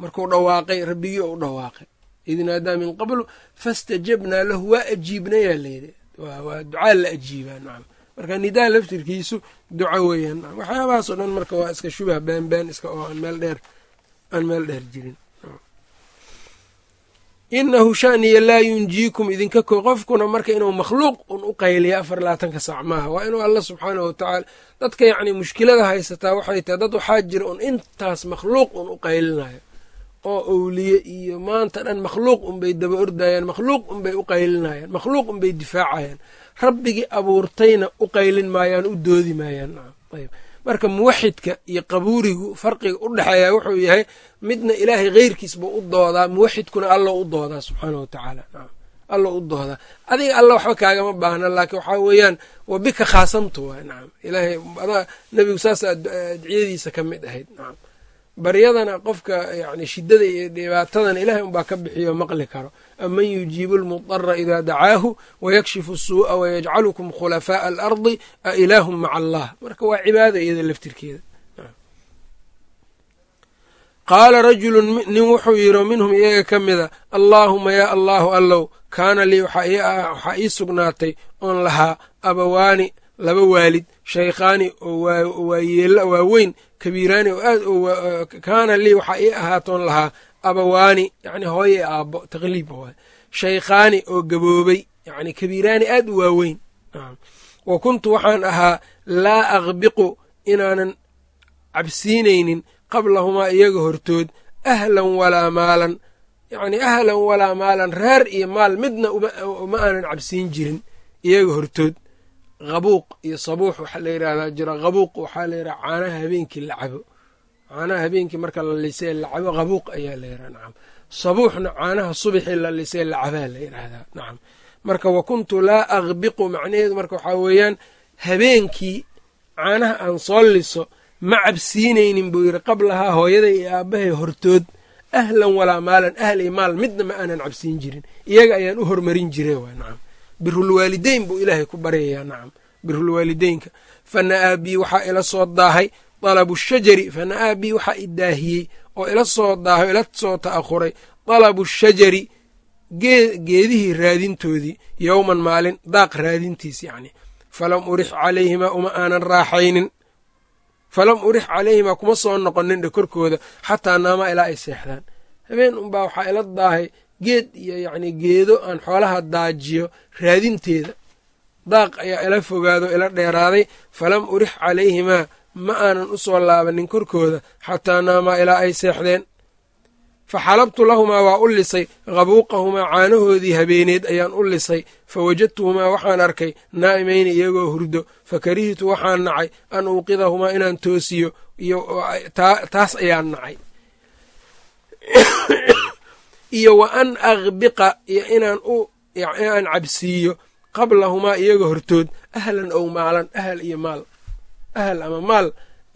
markuu dhawaaqay rabbigii u dhawaaqay. Id naadaa min qablu fastajabnaa lahu waa ajiibnayaa layidhi waa ducaa la ajiibaa nacam marka nidaa laftirkiisu duco weeyaan. Waxyaabahaasoo dhan marka waa iska shubah beenbeen iska oo aan meel dheer aan meel dheer jirin. Inahu shaniya laa yunjiikum idinka ko qofkuna marka inuu makhluuq un u qayliya afar labaatanka saac maaha. Waa inuu alla subxaanahu watacaala dadka yacni mushkilada haysataa waxay tahay dad waxaa jira un intaas makhluuq un u qaylinayo. Oo owliye iyo maanta dhan makhluuq unbay daba ordayaan makhluuq unbay u qaylinayaan makhluuq unbay difaacayaan rabbigii abuurtayna u qaylin maayaan u doodi maayaan. Ayb marka muwaxidka iyo qabuurigu farqiga u dhexeeya wuxuu yahay midna ilaahay keyrkiis buu u doodaa muwaxidkuna allo u doodaa subxaana wa tacaala. Allo u doodaa. Adiga alla waxba kaagama baahna laakiin waxaa weeyaan wa bika khaasamtu waay. Nacam ilaahay nebigu saas adciyadiisa ka mid ahayd. Nacam baryadana qofka yani shidada iyo dhibaatadana ilahay unbaa ka bixiyo maqli karo. Aman yujiibu lmudara idaa dacaahu wayakshifu suu'a wayajcalukum khulafaaءa alardi a ilaahum maca allah. Marka waa cibaada iyada laftirkeeda. Qaala rajulu nin wuxuu yidhi minhum iyaga ka mida allaahuma yaa allaahu allow kaana lii waxaa ii sugnaatay oon lahaa abawaani laba waalid shaykhaani oo waayeela waaweyn kabiiraani oo aad kaana lii waxaa ii ahaatoon lahaa abawaani yacni hooye aabbo taqliib waay. Shaykhaani oo gaboobay yacni kabiiraani aad u waaweyn. Wa kuntu waxaan ahaa laa aqbiqu inaanan cabsiinaynin qablahumaa iyaga hortood ahlan walaa maalan. Yacni ahlan walaa maalan reer iyo maal midna uma aanan cabsiin jirin iyaga hortood qabuuq iyo sabuux waxaa la yidhahdaa jira qabuuq waxaa la yidhaha caanaha habeenkii la cabo caanaha habeenkii marka la lisee la cabo qabuuq ayaa la yidhaha nacam sabuuxna caanaha subixii la lisee la cabaa la yidhaahdaa nacam marka wa kuntu laa aqbiqu macnaheedu marka waxaa weeyaan habeenkii caanaha aan soo liso ma cabsiinaynin buu yidhi qablahaa hooyaday iyo aabbahay hortood ahlan walaa maalan ahl iyo maal midna ma aanan cabsiin jirin iyaga ayaan u hormarin jire waa nacam birulwaalideyn buu ilaahay ku baryayaa nacam birulwaalideynka fana'aa bii waxaa ila soo daahay dalabu shajari fana'aa bii waxaa i daahiyey oo ila soo daahay ila soo ta'akhuray dalabu shajari geedihii raadintoodii yowman maalin daaq raadintiis yacni. Falam urix calayhimaa uma aanan raaxaynin. Falam urix calayhimaa kuma soo noqonin dhe korkooda xataa naamaa ilaa ay seexdaan. Habeen unbaa waxaa ila daahay geed iyo yacni geedo aan xoolaha daajiyo raadinteeda daaq ayaa ila fogaado ila dheeraaday. Falam urix calayhimaa ma aanan u soo laabanin korkooda xataa naamaa ilaa ay seexdeen. Fa xalabtu lahumaa waa u lisay. Qabuuqahumaa caanahoodii habeeneed ayaan u lisay. Fa wajadtuhumaa waxaan arkay naa'imayni iyagoo hurdo. Fa karihtu waxaan nacay. An uuqidahumaa inaan toosiyo iyo taas ayaan nacay iyo wa an aqbiqa iyo inaan u inaan cabsiiyo qablahumaa iyaga hortood ahlan ow maalan ahal iyo maal. Ahal ama maal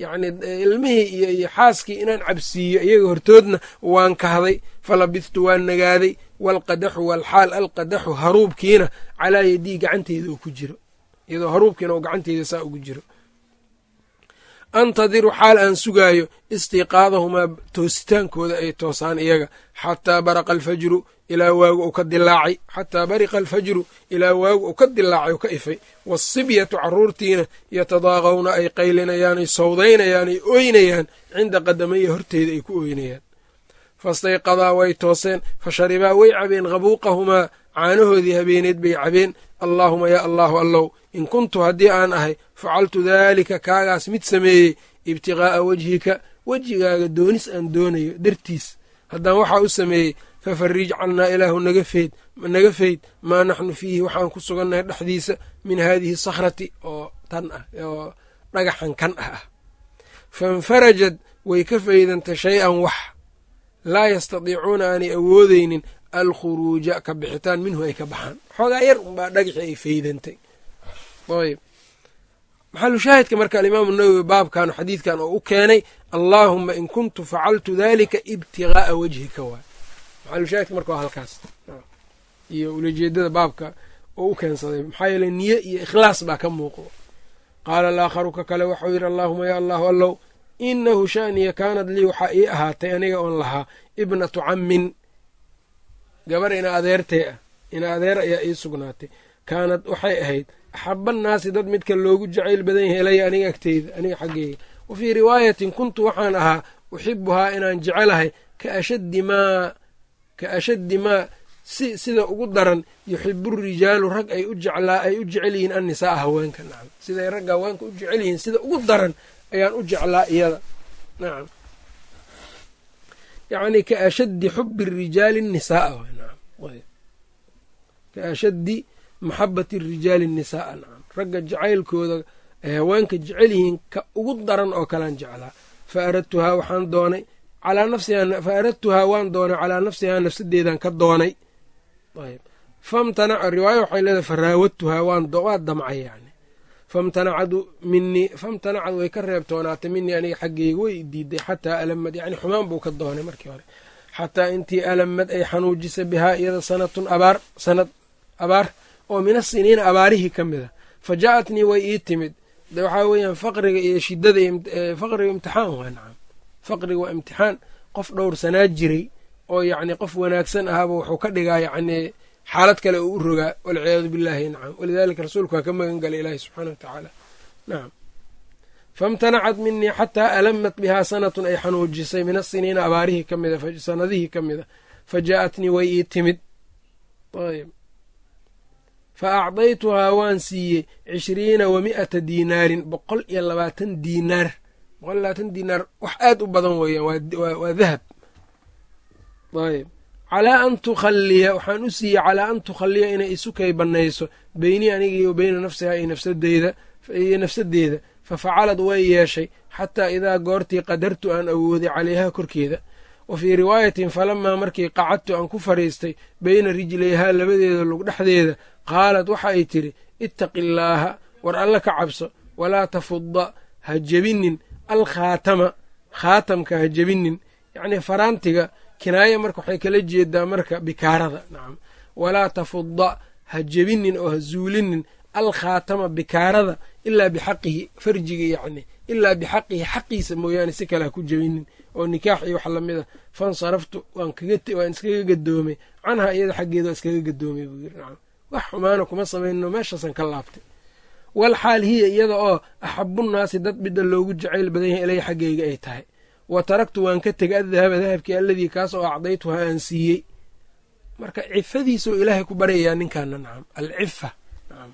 yacni ilmihii iyo iyo xaaskii inaan cabsiiyo iyaga hortoodna waan kahday falabithtu waan nagaaday waalqadaxu waalxaal alqadaxu haruubkiina calaa yadii gacanteeda uu ku jiro. Iyadoo haruubkiina uu gacanteeda saa ugu jiro antadiru xaal aan sugaayo istiiqaadahumaa toositaankooda ay toosaan iyaga. Xataa baraqa alfajru ilaa waagu uu ka dilaacay xataa bariqa alfajru ilaa waagu uu ka dilaacay oo ka ifay. Waasibyatu carruurtiina yatadaaqawna ay qaylinayaan ay sawdaynayaan ay ooynayaan cinda qadamaya horteeda ay ku ooynayaan fastayqadaa way tooseen fa sharibaa way cabeen qabuuqahumaa caanahoodii habeeneed bay cabeen allaahuma yaa allaahu allow in kuntu haddii aan ahay facaltu daalika kaagaas mid sameeyey ibtiqaa'a wejhika wejigaaga doonis aan doonayo dartiis. Haddaan waxaa u sameeyey fafarij cannaa ilaahu naga feed naga feyd maa naxnu fiihi waxaan ku sugannahay dhexdiisa min haadihi sakhrati oo tan ah oo dhagaxan kan ah ah. Fainfarajad way ka faydantay shay-an wax. Laa yastadiicuuna aanay awoodeynin alkhuruuja ka bixitaan minhu ay ka baxaan. Xoogaa yar unbaa dhagaxii ay faydantay. Ayb maxalushaahidka marka alimaamu nawowi baabkan xadiidkan oo u keenay allaahuma in kuntu facaltu dalika ibtigaaa wajhika. Waay maxalushaahidka marka waa halkaas. Iyo ulajeedada baabka oo u keensaday maxaa yeele niye iyo ikhlaas baa ka muuqdo. Qaala alaakharu ka kale waxau yidhi allaahuma ya allahu allow inahu shaniya kaanad lii waxaa ii ahaatay aniga oon lahaa ibnatu cammin gabar ina adeertee ah ina adeer ayaa ii sugnaatay. Kaanad waxay ahayd axabannaasi dad midka loogu jacayl badan yahay ilaya aniga agteyda aniga xaggeyga wa fii riwaayatin kuntu waxaan ahaa uxibuhaa inaan jecelahay ka ashaddi maa ka ashaddi maa si sida ugu daran yuxibu rijaalu rag ay u jeclaa ay u jecel yihiin annisaaa haweenka. Nacam siday ragga haweenka u jecel yihiin sida ugu daran ayaan u jeclaa iyada. Nacam yacni ka ashaddi xubi rijaali nisaaa nacam ka ashaddi maxabati rijaali nisaaa nacam ragga jacaylkooda ay haweenka jecel yihiin ka ugu daran oo kalaan jeclaa. Fa aradtuhaa waxaan doonay calaa nafsihaa fa aradtuhaa waan doonay calaa nafsihaa nafsadeedan ka doonay. Ayb famtanaca riwaayo waxay leedahay faraawadtuhaa waa damcay yani famtanacad way ka reebtoonaatay minii aniga xaggeyga way diiday xataa alamad yani xumaan buu ka doonay markii hore. Xataa intii alamad ay xanuujisay bihaa iyada sanatun abaar sanad abaar oo mina siniina abaarihii ka mid a fa ja'atnii way ii timid. De waxaa weeyaan faqriga iyo shidada faqriga imtixaan waa nacam. Faqriga waa imtixaan. Qof dhowrsanaa jiray oo yacni qof wanaagsan ahaaba wuxuu ka dhigaa yacni xaalad kale uu u rogaa walciyaadu billaahi nacam. Walidaalika rasuulku waa ka magan galay ilaahi subxaana wa tacaala. Nacam. Famtanacad minii xataa alamat bihaa sanatun ay xanuujisay min asiniina abaarihii ka mida sanadihii ka mida. Fa way ii timid. Ayb fa acdaytuhaa waan siiyey cishriina wa mi'ata diinaarin boqol iyo labaatan diinaar. Boqol iyo labaatan diinaar wax aad u badan weeyaan waa dahab. Ayb calaa an tukhalliya waxaan u siiyey calaa an tukhalliya inay isukay bannayso beynii anigii wa beyna nafsihaa iyo nafsadeeda fa facalad way yeeshay xataa idaa goortii qadartu aan awooday calayhaa korkeeda. Wa fii riwaayatin falamaa markii qacadtu aan ku fadhiistay beyna rijlayhaa labadeeda lug dhexdeeda qaalad waxa ay tidhi ittaqi illaaha war alla ka cabso walaa tafudda ha jebinin alkhaatama khaatamka ha jebinin. Yacnii faraantiga kinaaya marka waxay kala jeedaa marka bikaarada. Nacam walaa tafudda ha jebinin oo ha zuulinin alkhaatama bikaarada ilaa bixaqihi farjiga yacni ilaa bixaqihi xaqiisa mooyaane si kale ha ku jebinin. Oo nikaax iyo wax la mid a. Fansaraftu waan iskaga gadoomay canhaa iyada xaggeeda waa iskaga gadoomay buu yiri nacam wax xumaana kuma samayno meeshaasan ka laabtay. Wal xaal hiya iyada oo axabunnaasi dad midda loogu jacayl badan yahay ilay xaggeyga ay tahay wa taraktu waan ka tegay addahaba dahabkii alladii kaas oo acdaytuhaa aan siiyey marka cifadiisoo ilaahay ku baryayaa ninkaana nacam alcifa nacam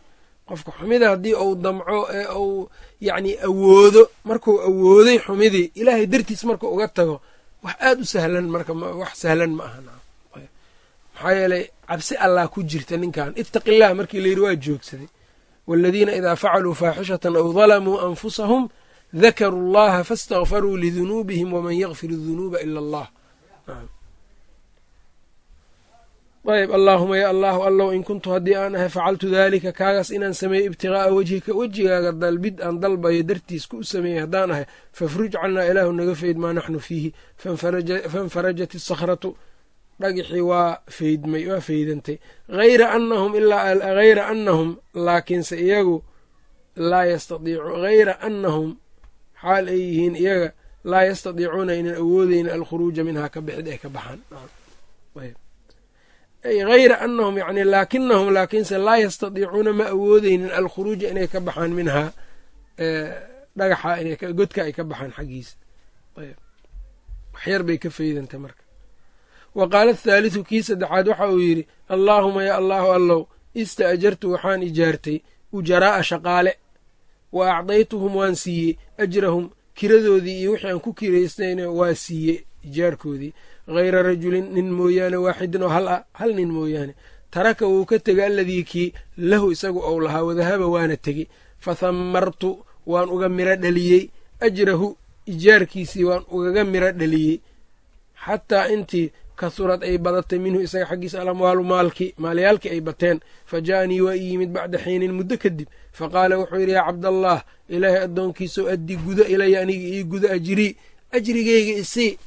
qofka xumida haddii uu damco ee uu yacni awoodo markuu awooday xumidii ilaahay dartiis marka uga tago wax aad u sahlan marka wax sahlan ma aha nacam maxaa yeelay cabsi allah ku jirta ninkan ittaqi illah markii la yidhi waa joogsaday. Waaladiina idaa facaluu faaxishatan aw dalamuu anfusahum dakaruu allaha faاstakfaruu lidunuubihim waman yakfir dunuuba ila allah ayb allaahuma ya allahu allow in kuntu haddii aan ahay facaltu daalika kaagaas inaan sameeyo ibtiqaa'a wejhika wejigaaga dalbid aan dalbayo dartiis ku sameeyey haddaan ahay fafruj cannaa ilaahu naga fayd maa naxnu fiihi fanfarajat isakhratu dhagixii waa feydmay waa feydantay hayra anahum ilaa hayra anahum laakiinse iyagu laa yastaiicu hayra anahum xaal ay yihiin iyaga laa yastadiicuuna aynan awoodeynin alkhuruuja minhaa ka bixid ay ka baxaan. Hayra anahum yani laakinahum laakiinse laa yastadiicuuna ma awoodeynin alkhuruuja inay ka baxaan minhaa dhagaxa godka ay ka baxaan xaggiisa waxyar bay ka feydanta marka. Wa qaala athaalithu kii saddexaad waxa uu yidhi allaahuma ya allaahu allow ista'jartu waxaan ijaartay ujaraa'a shaqaale wa acdaytuhum waan siiyey ajrahum kiradoodii iyo wixii aan ku kiraystayna waa siiyey ijaarkoodii. Hayra rajulin nin mooyaane waaxidin oo hal ah hal nin mooyaane. Taraka wuu ka tegay alladii kii lahu isagu ou lahaa wadahaba waana tegey. Fa thammartu waan uga miro dhaliyey. Ajrahu ijaarkiisii waan ugaga miro dhaliyey. Xataa intii kasurad ay badatay minhu isaga xaggiisa alamwaalu maalkii maalyaalkii ay bateen. Fa ja'anii waa ii yimid bacda xiinin muddo kadib. Fa qaala wuxuu yidhi yaa cabdallaah ilaahay addoonkiisao addi gudo ilaya aniga ii gudo ajrii ajrigeyga isii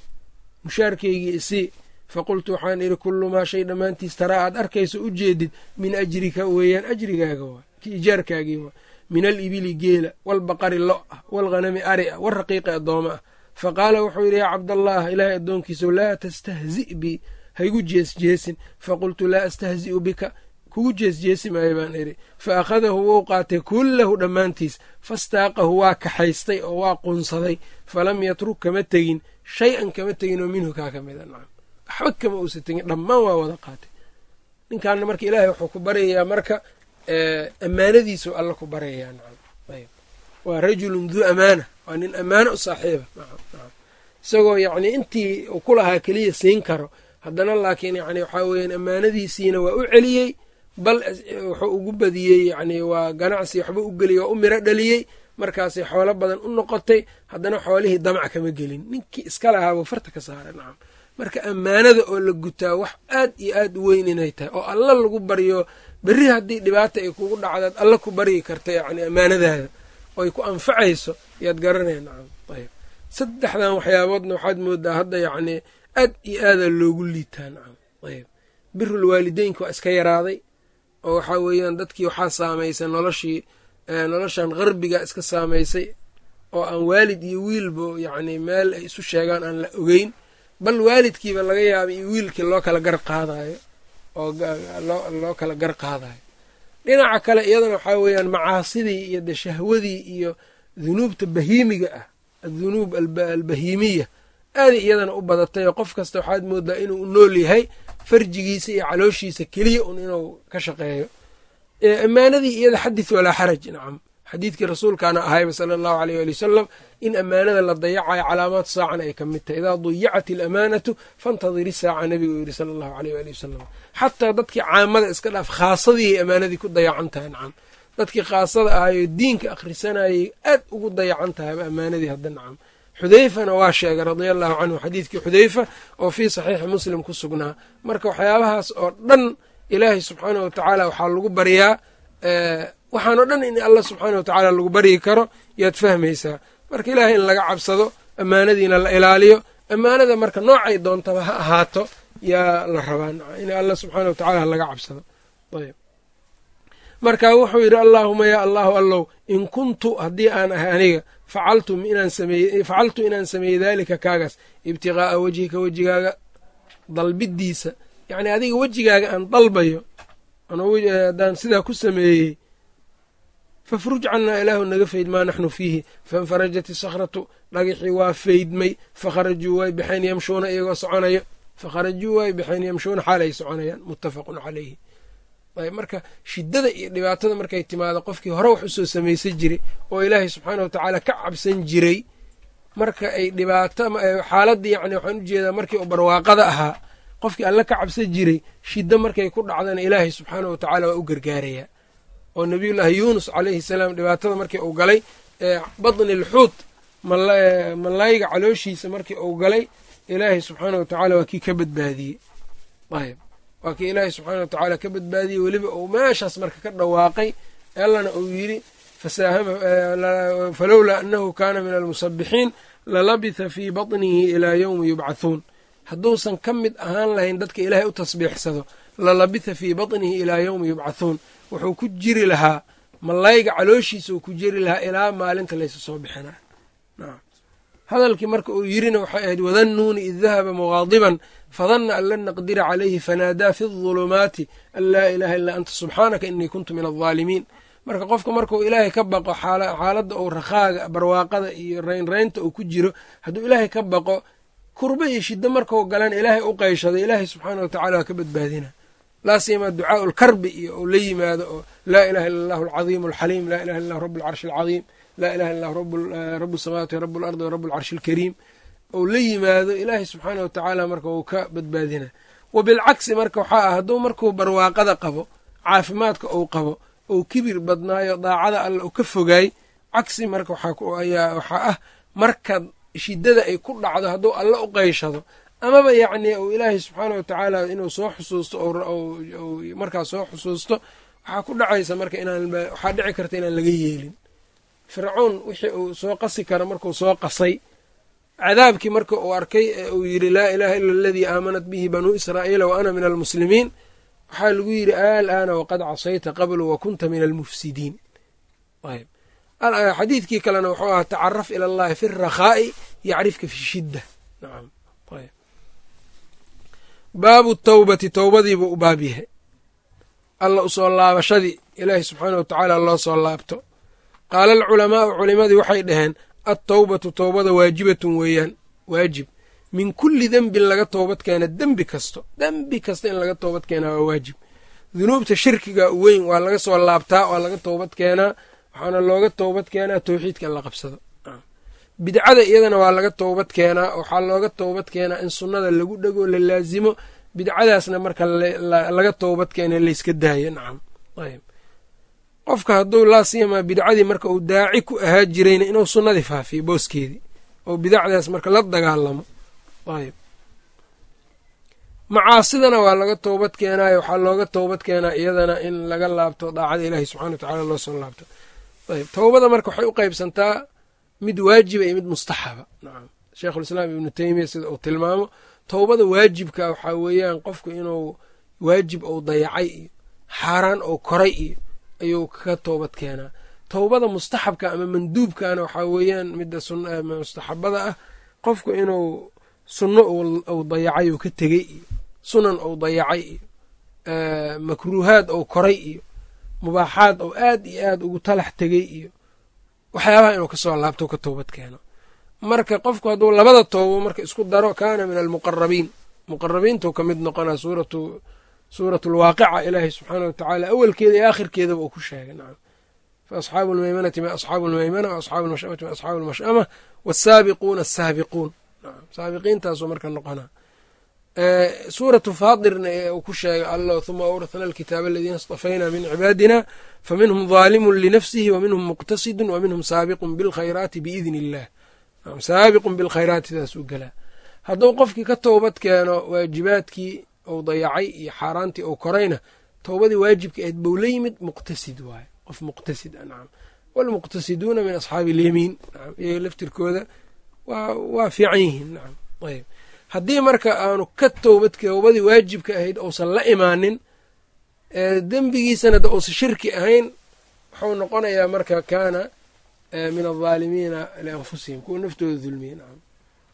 mushaarkeygii isii fa qultu waxaan idhi kullu maa shay dhammaantiis taraa aad arkayso u jeedid min ajrika weeyaan ajrigaaga waa ki ijaarkaagii waa. Min alibili geela waalbaqari lo ah waalghanami ari ah waalraqiiqi addooma ah fa qaala wuxuu yidhi yaa cabdallah ilaahay addoonkiisaw laa tastahzi' bi haygu jeesjeesin. Faqultu laa astahzi'u bika. Kugu jeesjeesi maayo baan idhi fa akhadahu wou qaatay kullahu dhammaantiis. Fastaaqahu waa kaxaystay oo waa qunsaday falam yatruk kama tegin. Shay-an kama tegin oo minhu kaa ka mida nacam. Waxba kama uusa tegin. Dhammaan waa wada qaatay. Ninkaana marka ilaahay wuxuu ku baryayaa marka ammaanadiisu alla ku baryayaa nacam waa rajulun duu amaana. Waa nin ammaano u saaxiiba. Isagoo yacnii intii uu ku lahaa keliya siin karo. Haddana laakiin yani waxaa weeyaan ammaanadiisiina waa u celiyey bal wuxuu ugu badiyey yani waa ganacsi waxba u geliyey waa u miro dhaliyey. Markaasay xoolo badan u noqotay. Haddana xoolihii damac kama gelin. Ninkii iska lahaabuu farta ka saara nacam marka ammaanada oo la gutaa wax aad iyo aad u weyn inay tahay oo alla lagu baryo berri haddii dhibaata ay kugu dhacdaad alla ku baryi karta yacni ammaanadaada oo ay ku anfacayso yaad garanaya nacam ayb saddexdan waxyaaboodna waxaad moodaa hadda yacnii aad iyo aadaa loogu liitaa nacam ayb birul waalideynka waa iska yaraaday oo waxaa weeyaan dadkii waxaa saamaysay noloshii noloshan qarbiga iska saamaysay oo aan waalid iyo wiilba yacni meel ay isu sheegaan aan la ogeyn. Bal waalidkiiba laga yaabay iyo wiilkii loo kala gar qaadayo oo loo kala gar qaadayo dhinaca kale iyadana waxaa weeyaan macaasidii iyo de shahwadii iyo dunuubta bahiimiga ah adunuub albahiimiya aaday iyadana u badatay oo qof kasta waxaad moodaa inuu nool yahay farjigiisa iyo calooshiisa keliya un inuu ka shaqeeyo. Ammaanadii iyada xadith walaa xaraj nacam xadiidkii rasuulkaana ahayba sala allahu aleyh ali wasalam in ammaanada la dayacayo calaamaad saacan ay ka mid tahay. Idaa dayacat ilamaanatu fantadiri saaca nebigu yidhi sala allahu aleyh ali wasalam xataa dadkii caamada iska dhaaf khaasadii ay ammaanadii ku dayacan tahay nacam. Dadkii khaasada ahayoo diinka akhrisanayay aad ugu dayacan tahayba ammaanadii hadda nacam. Xudeyfana waa sheegay radia allahu canhu xadiidkii xudeyfa oo fii saxiixi muslim ku sugnaa. Marka waxyaabahaas oo dhan ilaahay subxaanah wa tacaala waxaa lagu baryaa waxaan oo dhan in allah subxaanah wa tacaala lagu baryi karo yaad fahmaysaa. Marka ilaahay in laga cabsado ammaanadiina la ilaaliyo ammaanada marka noocay doontaba ha ahaato yaa la rabaa in allah subxaana wa tacala laga cabsado. Ayb marka wuxuu yidhi allaahuma yaa allahu allow in kuntu haddii aan ahay aniga facaltu inaan sameeyey daalika kaagaas ibtiqaa'a wejhika wejigaaga dalbidiisa yacni adiga wejigaaga aan dalbayo haddaan sidaa ku sameeyey fafruj cannaa ilaahu naga fayd maa naxnu fiihi fainfarajat isakhratu dhagixii waa faydmay fakharajuu way baxeen yamshuuna iyagoo soconayo fakharajuu way baxeen yamshuuna xaal ay soconayaan muttafaqun calayhi marka shiddada iyo dhibaatada markay timaado qofkii hore wax u soo samaysan jiray oo ilaahay subxaana wa tacaala ka cabsan jiray marka ay dhibaato xaaladii yacni waxaan u jeedaa markii barwaaqada ahaa qofkii alle ka cabsan jiray shiddo markay ku dhacdana ilaahay subxaana wa tacaala waa u gargaarayaa oo nabiyullaahi yuunus calayhi salaam dhibaatada markii uu galay ee badni lxuut mallayga calooshiisa markii uu galay ilaahay subxaana wa tacaala waa kii ka badbaadiyey. Ayb waa kii ilaahay subxaana wa tacaala ka badbaadiyey weliba uu meeshaas marka ka dhawaaqay allana uu yidhi falowlaa annahu kaana min almusabixiin lalabitha fii batnihi ilaa yowmi yubcathuun. Hadduusan ka mid ahaan lahayn dadka ilaahay u tasbiixsado lalabitha fii batnihi ilaa yowmi yubcathuun wuxuu ku jiri lahaa mallayga calooshiisa uu ku jiri lahaa ilaa maalinta laysu soo bixina hadalkii marka uu yirina waxay ahayd wadannuuni id dahaba mugaadiban fadanna an lan naqdira calayhi fanaadaa fi dulumaati an laa ilaaha illaa anta subxaanaka inii kuntu min aldaalimiin marka qofka markuu ilaahay ka baqo xaaladda uu rakhaaga barwaaqada iyo raynraynta uu ku jiro hadduu ilaahay ka baqo kurba iyo shiddo markuu galan ilaahay u qayshado ilaahay subxaana wa tacala waa ka badbaadina laa ducaau lkarbi iyo uu la yimaado oo laa ilaha illa allahu alcadiimu alxaliim laa ilaha illa rabu alcarshi alcadiim laa ilaha illa rabu samawati rabu alardi wa rabu alcarshi alkariim ou la yimaado ilaahay subxaana wa tacaala marka uu ka badbaadina. Wa bilcagsi marka waxaa ah hadduu markuu barwaaqada qabo caafimaadka uu qabo ou kibir badnaayo daacada alla uu ka fogaay cagsi marka waxaa ah marka shiddada ay ku dhacdo hadduu alla u qayshado amaba yacni uu ilaahay subxaana wa tacaala inuu soo xusuusto markaa soo xusuusto waxaa ku dhacaysa marka inaan waxaa dhici karta inaan laga yeelin. Fircoon wixii uu soo qasi kara markuu soo qasay cadaabkii marka uu arkay ee uu yidhi laa ilaaha ila aladii aamanat bihi banuu israa'iila wa ana min almuslimiin waxaa lagu yidhi alaana waqad casayta qablu wa kunta min almufsidiin. Xadiidkii kalena wuxuu ahaa tacaraf ila allahi fi rakhaa'i yacrifka fi shidda. Nacam baabu tawbati towbadiibuu u baab yahay. Alla u soo laabashadii ilaahi subxaanah wa tacaala loo soo laabto. Qaala alculamaa'u culimadii waxay dhaheen attawbatu towbada waajibatun weeyaan waajib. Min kulli dembin laga toobad keena dembi kasto dembi kasta in laga toobad keenaa waa waajib. Dunuubta shirkiga weyn waa laga soo laabtaa waa laga toobad keenaa waxaana looga toobad keenaa towxiidka in la qabsado bidcada iyadana waa laga toobad keenaa waxaa looga toobad keenaa in sunnada lagu dhego la laasimo bidcadaasna marka laga toobad keena layska daayo. Nacam ayb qofka hadduu laa siyamaa bidcadii marka uu daaci ku ahaa jirayna inuu sunnadii faafiyo booskeedii oo bidacdaas marka la dagaalamo. Ayb macaasidana waa laga toobad keenaayo waxaa looga toobad keenaa iyadana in laga laabto daacada ilaahi subxana wa tacala loo soo laabto. Ayb towbada marka waxay u qeybsantaa mid waajiba iyo mid mustaxaba nacam sheikhulislaam ibnu teymiya sida uu tilmaamo towbada waajibka waxaa weeyaan qofku inuu waajib ou dayacay iyo xaaraan ou koray iyo ayuu kaga toobad keenaa. Towbada mustaxabka ama manduubkana waxaa weeyaan midda mustaxabada ah qofku inuu sunno ou dayacay ou ka tegey iyo sunan ou dayacay iyo makruuhaad ou koray iyo mubaaxaad ou aad iyo aad ugu talax tegey iyo waxyaabaha inuu ka soo laabto ka toobad keeno. Marka qofku hadduu labada toobo marka isku daro kaana min almuqarabiin muqarabiintuu ka mid noqonaa suuratu suuratu alwaaqica ilaahi subxaana wa tacaala awelkeeda iyo aakhirkeedaba uu ku sheegay nacam. Fa asxaabu almaymanati ma asxaabu almaymana wa asxaabu almash'amati ma asxaabu almash'ama waasaabiquuna asaabiquun nacam saabiqiintaasuu marka noqonaa suuratu faadirna ee uu ku sheegay allah huma awrathna alkitaaba aladiina istafayna min cibaadina faminhum daalimun linafsihi wa minhum muqtasidun wa minhum saabiqun bilkhayraati biidni illah saabiqun bilkhayraati sidaas u hadduu qofkii ka toobad keeno waajibaadkii ou dayacay iyo xaaraantii ou korayna towbadii waajibka ahayd bou la yimid muqtasid waaye. Qof muqtasid a nacam waalmuqtasiduuna min asxaabi ilyamiin nacam iyaga laftirkooda waa fiican yihiin nacam ayb haddii marka aanu ka toobad towbadii waajibka ahayd ousan la imaanin dembigiisana da uusan shirki ahayn wuxuu noqonayaa marka kaana min aldaalimiina lianfusihim kuwa naftooda dulmiye nacam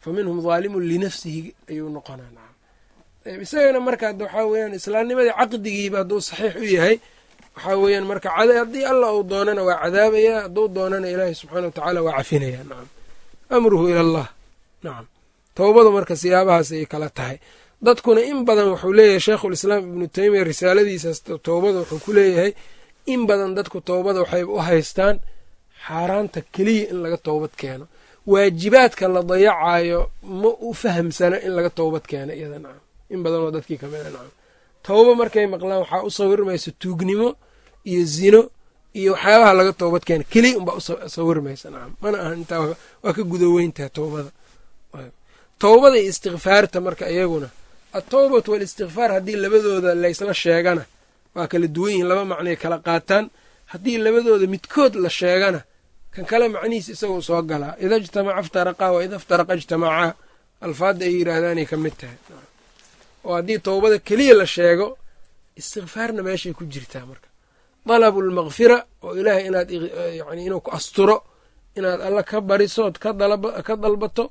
fa minhum daalimun linafsihi ayuu noqonaa isagana marka waxaa weeyaan islaamnimadii caqdigiiba hadduu saxiix u yahay waxaa weeyaan marka haddii allah uu doonana waa cadaabayaa hadduu doonana ilaahi subxaana wa tacaala waa cafinaya nacam amruhu ila allah nacam towbadu marka siyaabahaas ay kala tahay. Dadkuna in badan wuxuu leeyahay sheikhulislaam ibnu teymiya risaaladiisaas towbada wuxuu ku leeyahay in badan dadku towbada waxay u haystaan xaaraanta keliya in laga toobad keeno. Waajibaadka la dayacaayo ma u fahamsana in laga toobad keeno iyada nacam in badanoo dadkii kamida nacam towba markay maqlaan waxaa u sawirmaysa tuugnimo iyo zino iyo waxyaabaha laga toobad keena keliya unbaa usawirmaysa nacam mana aha intaa waa ka guda weyntaha towbada towbada iyo istikfaarta marka iyaguna atowbatu walistikfaar haddii labadooda laysla sheegana waa kala duwan yihiin laba macnay kala qaataan. Haddii labadooda midkood la sheegana kan kale macnihiis isagoo soo galaa ida ijtamaca iftaraqaa wa ida iftaraqa ijtamacaa alfaadda ay yidhaahdaanay ka mid tahay. Oo haddii towbada keliya la sheego istikfaarna meeshay ku jirtaa marka. Dalabu lmakfira oo ilaahay inaad yani inuu ku asturo inaad alla ka barisood ka dalbato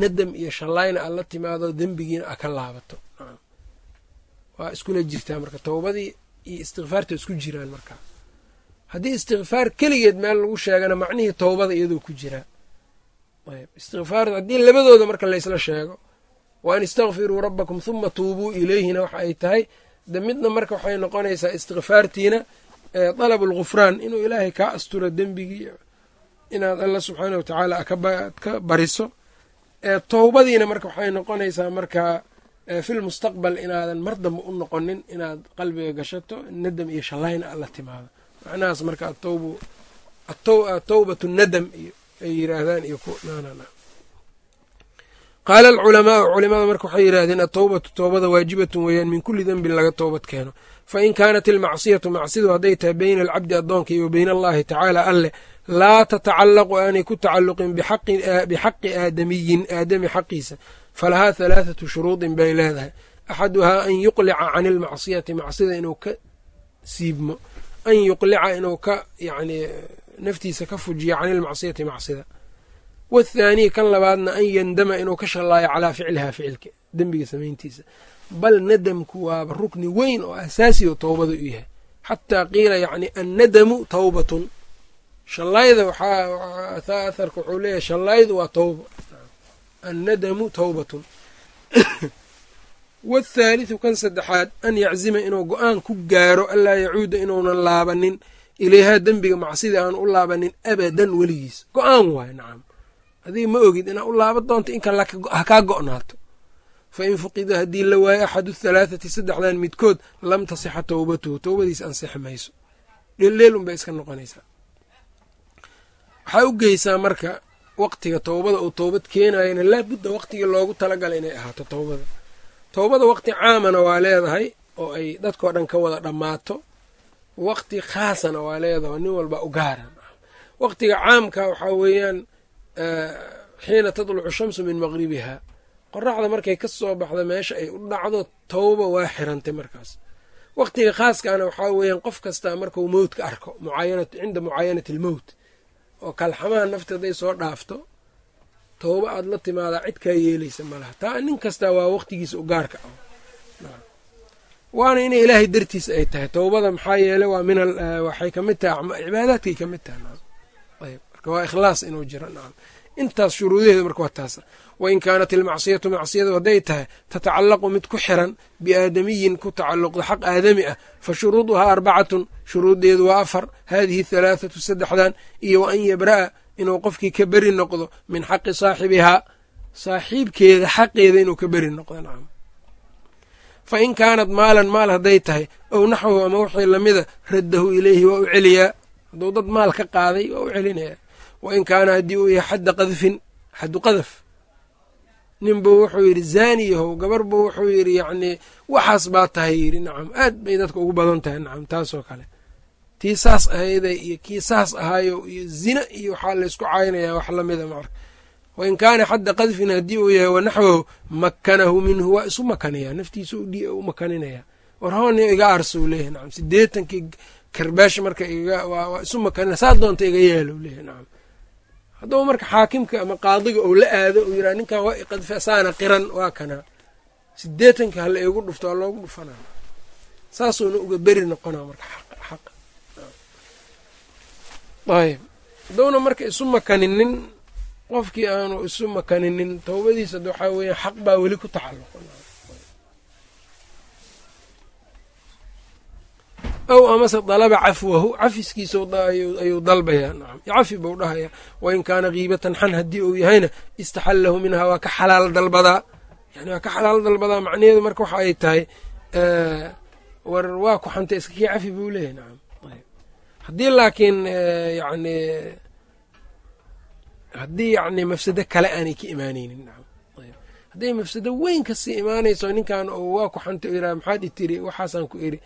nadam iyo shallayna aad la timaado dembigiina aad ka laabato. Waa iskula jirtaa marka towbadii iyo istikfaarta isku jiraan markaa haddii istikfaar keligeed meel lagu sheegana macnihii towbada iyadoo ku jiraa ayb istikfaar haddii labadooda marka laysla sheego wa an istakfiruu rabbakum huma tuubuu ilayhina waxa ay tahay de midna marka waxay noqonaysaa istikfaartiina dalabu lgufraan inuu ilaahay kaa asturo dembigii inaad alla subxaana watacaala ka bariso towbadiina marka waxay noqonaysaa markaa filmustaqbal inaadan mar dambe u noqonin inaad qalbiga gashato nadam iyo shalayna aad la timaado. Macnahaas marka atowbatu nadam ay yiraahdaan iyo qaala alculamaau culimada marka waxay yidhaahdeen atowbatu towbada waajibatun weeyaan min kulli dembin laga toobad keeno. Fa in kaanat ilmacsiyatu macsidu hadday tahay beyna alcabdi addoonka iyo beyna allahi tacaala alleh laa tatacallaqu aanay ku tacalluqin bixaqi aadamiyin aadami xaqiisa falahaa halaathatu shuruudin bay leedahay axaduhaa an yuqlica can ilmacsiyati macsida inuu ka siibmo an yuqlica inuu ka yacni naftiisa ka fujiya cani ilmacsiyati macsida wathaaniy kan labaadna an yandama inuu ka shallaayo calaa ficlihaa ficilka dembiga samayntiisa bal nadamku waaba rukni weyn oo asaasi oo towbada u yahay xataa qiila yacni annadamu tawbatun shallaayda waxaa atharka wuxuu leeyahay shallaaydu waa tawba. Annadamu tawbatun. Wathaalithu kan saddexaad an yaczima inuu go'aan ku gaaro anlaa yacuuda inuunan laabanin ilayhaa dembiga macsida aan u laabanin abadan weligiis. Go'aan waay nacam. Adiga ma ogid inaa u laaban doonto in kale ha kaa go'naato. Fa in fuqida haddii la waayo axadu thalaathati saddexdan midkood lam tasixa towbatuhu towbadiis ansixi mayso dheeldheel unbay iska noqonaysaa waxaa u geysaa marka waqtiga towbada uu towbad keenayana laabudda waqtigii loogu talagalay inay ahaato towbada towbada waqti caamana waa leedahay oo ay dadkao dhan ka wada dhammaato. Waqti khaasana waa leedahay oo nin walba u gaara waqtiga caamka waxaa weeyaan xiina tadlucu shamsu min maqribiha qoraxda markay ka soo baxda meesha ay u dhacdo towba waa xirantay markaas. Waqtiga khaaskaana waxaa weeyaan qof kastaa markuu mowtka arko cinda mucaayanati almowt oo kalxamaha nafta hadday soo dhaafto towba aada la timaadaa cid kaa yeelaysa malaha taa nin kastaa waa waqtigiisa u gaarka ah. Waana inay ilaahay dartiis ay tahay. Towbada maxaa yeele waa min waxay ka mid tahay cibaadaadkay ka mid tahay. Ayb marka waa ikhlaas inuu jiro. Nacam intaas shuruudaheeda marka waa taasa wain kaanat ilmacsiyatu macsiyadu hadday tahay tatacallaqu mid ku xiran biaadamiyin ku tacalluqda xaq aadami ah fa shuruuduhaa arbacatun shuruuddeedu waa afar haadihi halaathatu saddexdan iyo wa an yabra'a inuu qofkii ka beri noqdo min xaqi saaxibihaa saaxiibkeeda xaqeeda inuu ka beri noqdo nacam fa in kaanat maalan maal hadday tahay ow naxwahu ama wixii lamida raddahu ileyhi waa u celiyaa. Hadduu dad maal ka qaaday waa u celinayaa wa in kaana haddii uu yahay xadda qadfin xaddu qadaf ninbuu wuxuu yidhi zaani yahow gabarbu wuxuu yidhi yacnii waxaas baa tahay yidhi nacam aad bay dadka ugu badan tahay nacam taasoo kale tii saas ahayday iyo kii saas ahaayo iyo zina iyo waxaa laysku caayinayaa wax lamida marka wain kaana xadda qadfin haddii uu yahay wanaxwahu makkanahu minhu waa isu makanaya naftiisa u makaninaya warhooni iga arsa u leeyahy nacam sideetankii karbaash marka waa isu makanina saa doonta iga yeelo u leeyahy nacam hadduu marka xaakimka ama qaadiga ou la aado uu yidhaha ninkan waa iqadfe saana qiran waa kanaa sideetankii hala igu dhufto waa loogu dhufanaa. Saasuuna uga beri noqonaa marka xaqa ayb haddowna marka isu makaninin qofkii aanu isu makaninin towbadiisa waxaa weeya xaq baa weli ku tacalluqa ow amase dalaba cafwahu cafiskiisa ayuu dalbayaa nacam cafi buu dhahayaa wain kaana kiibatan xan haddii uu yahayna istaxallahu minhaa waa ka xalaal dalbadaa yani waa ka xalaal dalbadaa macnaheedu marka waxa ay tahay war waa ku xantay iska kii cafi buu leeyahy nacam haddii laakiin yani haddii yani mafsado kale aanay ka imaanaynin nacam hadday mafsado weyn ka sii imaanayso ninkan oo waa ku xantay o yidhaha maxaad i tiri waxaasaan ku iri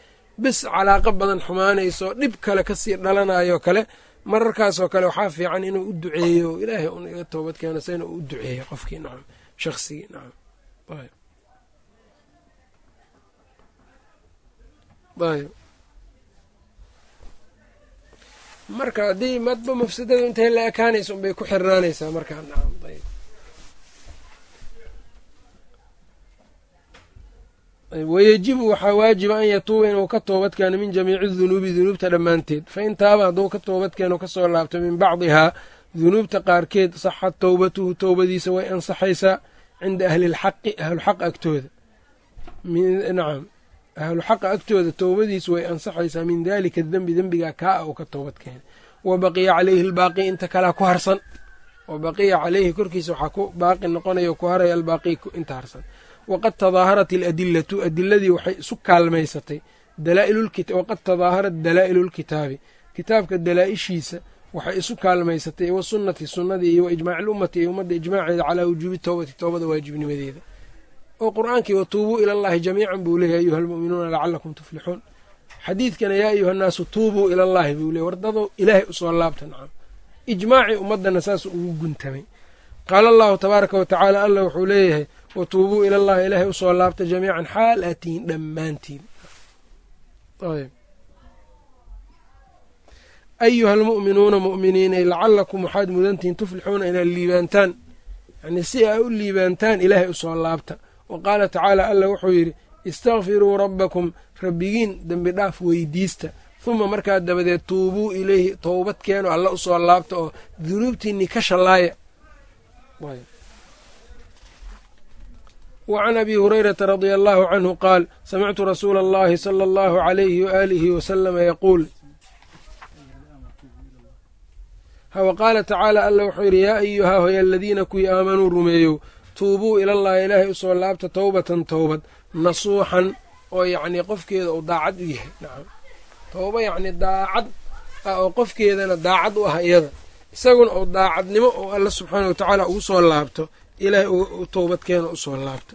bis calaaqa badan xumaanayso dhib kale ka sii dhalanayo kale mararkaasoo kale waxaa fiican inuu u duceeyo. Ilaahay un iga toobad keeno sa inuu u duceeyo qofkii nacam shaqsigii nacam marka haddii madba mafsadada intay la ekaanaysa unbay ku xirnaanaysaa markaa nacam ayb wayejibu waxaa waajiba an yatuuba inuu ka toobad keeno min jamiici dunuubi dunuubta dhammaanteed. Fa in taaba hadduu ka toobad keeno ka soo laabto min bacdihaa dunuubta qaarkeed saxad towbatuhu towbadiisa way ansaxaysaa cinda ahlilxaqi ahluxaq agtooda. Nacam ahluxaqa agtooda towbadiisu way ansaxaysaa min daalika dembi dembigaa kaa uu ka toobad keenay wa baqiya caleyhi albaaqi inta kalea ku harsan. Wa baqiya caleyhi korkiisa waxaa ku baaqi noqonaya ku haraya albaaqi inta harsan waqad tadaaharat aladilatu adiladii waxay isu kaalmaysatay waqad tadaaharat dalaa'ilu lkitaabi kitaabka dalaa-ishiisa waxay isu kaalmaysatay wasunnati sunnadii iyo wa ijmaaci lummati iyo ummadda ijmaaceeda calaa wujuubi towbati towbada waajibnimadeeda oo qur'aankii watuubuu ila allahi jamiican buu leeyahy ayuha almu'minuuna lacalakum tuflixuun xadiidkana yaa ayuha nnaasu tuubuu ila allahi buu leeyay wardado ilaahay u soo laabta nacam ijmaacii ummaddana saasuu ugu guntamay qaala allahu tabaaraka wa tacaala alla wuxuu leeyahay watuubuu ila allahi ilaahay u soo laabta jamiican xaal aad tihiin dhammaantiin ayuha almu'minuuna mu'miniinay lacallakum waxaad mudantihiin tuflixuuna inaad liibaantaan. Yacnii si aa u liibaantaan ilaahay u soo laabta. Wa qaala tacaala alla wuxuu yidhi istakfiruu rabbakum. Rabbigiin dembi dhaaf weydiista. Huma markaa dabadeed tuubuu ileyhi towbad keeno alla u soo laabta oo dunuubtiinni ka shallaaya wa abi hurayrata radia allahu canhu qaal samictu rasuula allahi sala allahu alayhi waaalihi wasalama yaquul wa qaala tacaala alla wuxuu yidhi yaa ayuhaa hoy aladiina kuwii aamanuu rumeeyow tuubuu ilallahi ilaahay u soo laabta towbatan towbad nasuuxan oo yacnii qofkeeda uu daacad u yahay nacam towba yacnii daacad ah oo qofkeedana daacad u ah iyada isaguna oo daacadnimo oo alla subxaana wa tacaala ugu soo laabto ilaahay towbadkeena u soo laabto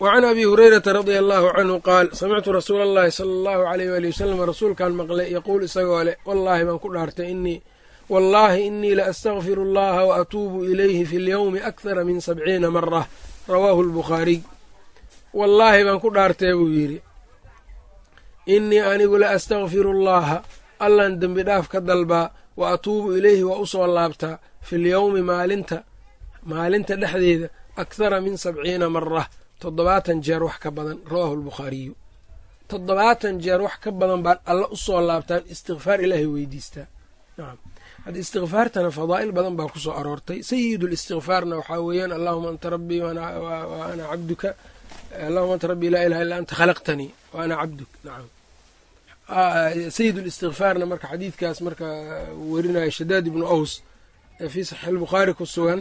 wacan abi hurayrata radia allahu canhu qaal samictu rasuula allahi sala allahu aleyh waali wasalam rasuulkaan maqlay yaquul isagoo leh wallaahi baan ku dhaartay inii wallaahi inii la astakfiru allaha wa atuubu ilayhi fi lyowmi akthara min sabciina marah rawaahu lbukhaariy wallaahi baan ku dhaartay buu yidhi innii anigu la astakfiru allaha allan dembi dhaaf ka dalbaa wa atuubu ilayhi waa u soo laabtaa fi lyowmi maalinta maalinta dhexdeeda akthara min sabciina marah toddobaatan jeer wax ka badan rawaahu albukhaariyu toddobaatan jeer wax ka badan baan alla u soo laabtaan istikfaar ilaahay weydiistaa hadda istikfaartana fadaa'il badan baa ku soo aroortay. Sayidulistikfaarna waxaa weeyaan allahuma anta rabbii wa ana cabduka allahuma anta rabbii laa ilaha illa anta khalaqtanii wa ana cabduk nacam sayidulistikfaarna marka xadiidkaas marka werinaya shadaad ibnu aws ee fii saxiix albukhaari ku sugan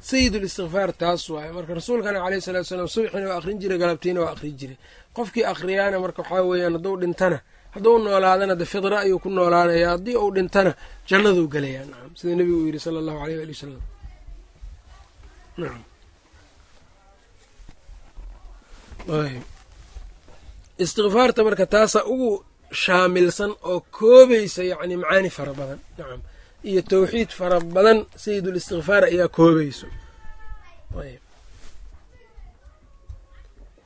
sayidulistikfaar taas waaye marka rasuulkana caleyhi salatu salaam subxina waa akhrin jiray galabtiina waa akhrin jiray. Qofkii akhriyaana marka waxaa weeyaan hadduu dhintana hadduu noolaadana de fidra ayuu ku noolaanaya haddii uu dhintana jannaduu gelayaa nacam sida nebigu uu yidhi sala allahu aleyh waali wasalam nacam istikfaarta marka taasa ugu shaamilsan oo koobaysa yacni macaani fara badan. Nacam iyo towxiid fara badan sayidulistikfaar ayaa koobayso.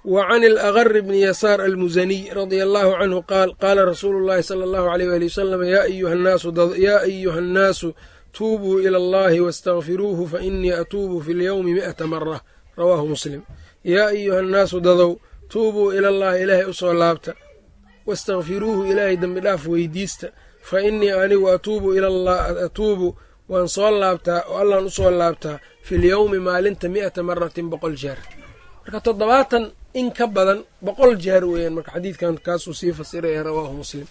Wa can alagari bni yasaar almusaniy radia allahu canhu qaal qaala rasuulu llahi sala allahu aleyh waali wasalam yaa ayuha annaasu tuubuu ila allahi wastakfiruuhu fa inii atuubu fi lyowmi mi'ata mara rawaahu muslim. Yaa ayuha annaasu dadow tuubuu ilallahi ilaahay u soo laabta. Wastakfiruuhu ilaahay dembi dhaaf weydiista fa innii anigu atuubu atuubu waan soo laabtaa oo allaan u soo laabtaa filyowmi maalinta mi'ata maratin boqol jeer. Marka toddobaatan in ka badan boqol jeer weeyaan marka xadiidkan kaasuu sii fasiraya rawaahu muslim.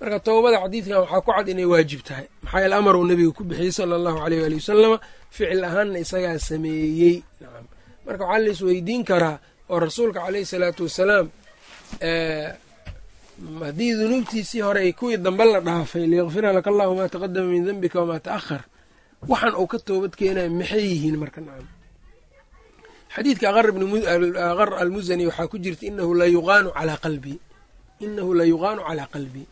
Marka towbada xadiidkan waxaa ku cad inay waajib tahay. Maxaa yaele amaruu nebiga ku bixiyey sala allahu aleyh waali wasalama ficil ahaanna isagaa sameeyey. Marka waxaa la isweydiin karaa oo rasuulka caleyhi salaatu wasalaam haddii dunuubtiisii hore ay kuwii dambe la dhaafay liyakfira laka allahu maa taqadama min dembika wamaa ta'ahar waxaan uu ka toobad keenaya maxay yihiin marka nacam. Xadiidka aqar almusani waxaa ku jirta inahu la yuqaanu calaa qalbii inahu la yuqaanu calaa qalbii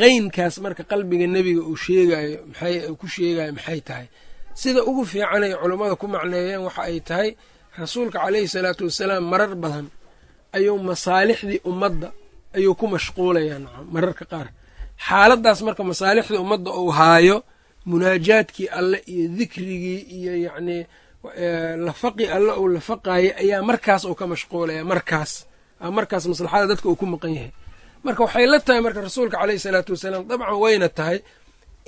heynkaas marka qalbiga nebiga uu sheegayo maxay ku sheegayo maxay tahay? Sida ugu fiicanay culummada ku macneeyeen waxa ay tahay rasuulka caleyhi salaatu wasalaam marar badan ayuu masaalixdii ummadda ayuu ku mashquulayaa nacam mararka qaar. Xaaladdaas marka masaalixda ummadda uu haayo munaajaadkii alle iyo dikrigii iyo yacnii lafaqi alle uu lafaqaayay ayaa markaas uu ka mashquulaya markaas. Markaas maslaxada dadka uu ku maqan yahay. Marka waxay la tahay marka rasuulka caleyhi salaatu wasalaam dabcan wayna tahay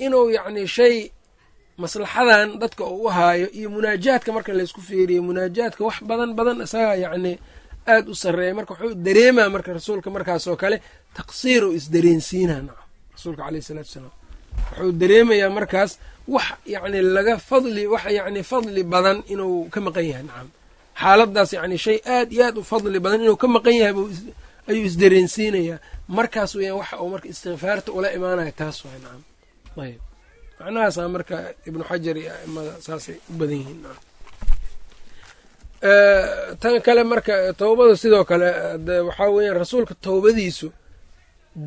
inuu yacnii shay maslaxadan dadka uu u haayo iyo munaajaadka marka laysku fiiriyo munaajaadka wax badan badan isagaa yacnii aada u sarreeya marka wuxuu dareemaa marka rasuulka markaasoo kale taqsiir uu isdareensiinaa nacam. Rasuulka caleyhi salatu wasalaam. Wuxuu dareemayaa markaas wax yacni laga fadli wax yacni fadli badan inuu ka maqan yahay nacam. Xaaladaas yacni shay aad iyo aad u fadli badan inuu ka maqan yahay ayuu isdareensiinayaa markaas weyaan waxa uu marka istikfaarta ula imaanaya taas waay nacam. Ayb macnahaasaa marka ibnu xajar iyo aimada saasay u badan yihiin nacam tan kale marka towbada sidoo kale waxaa weeyaan rasuulka towbadiisu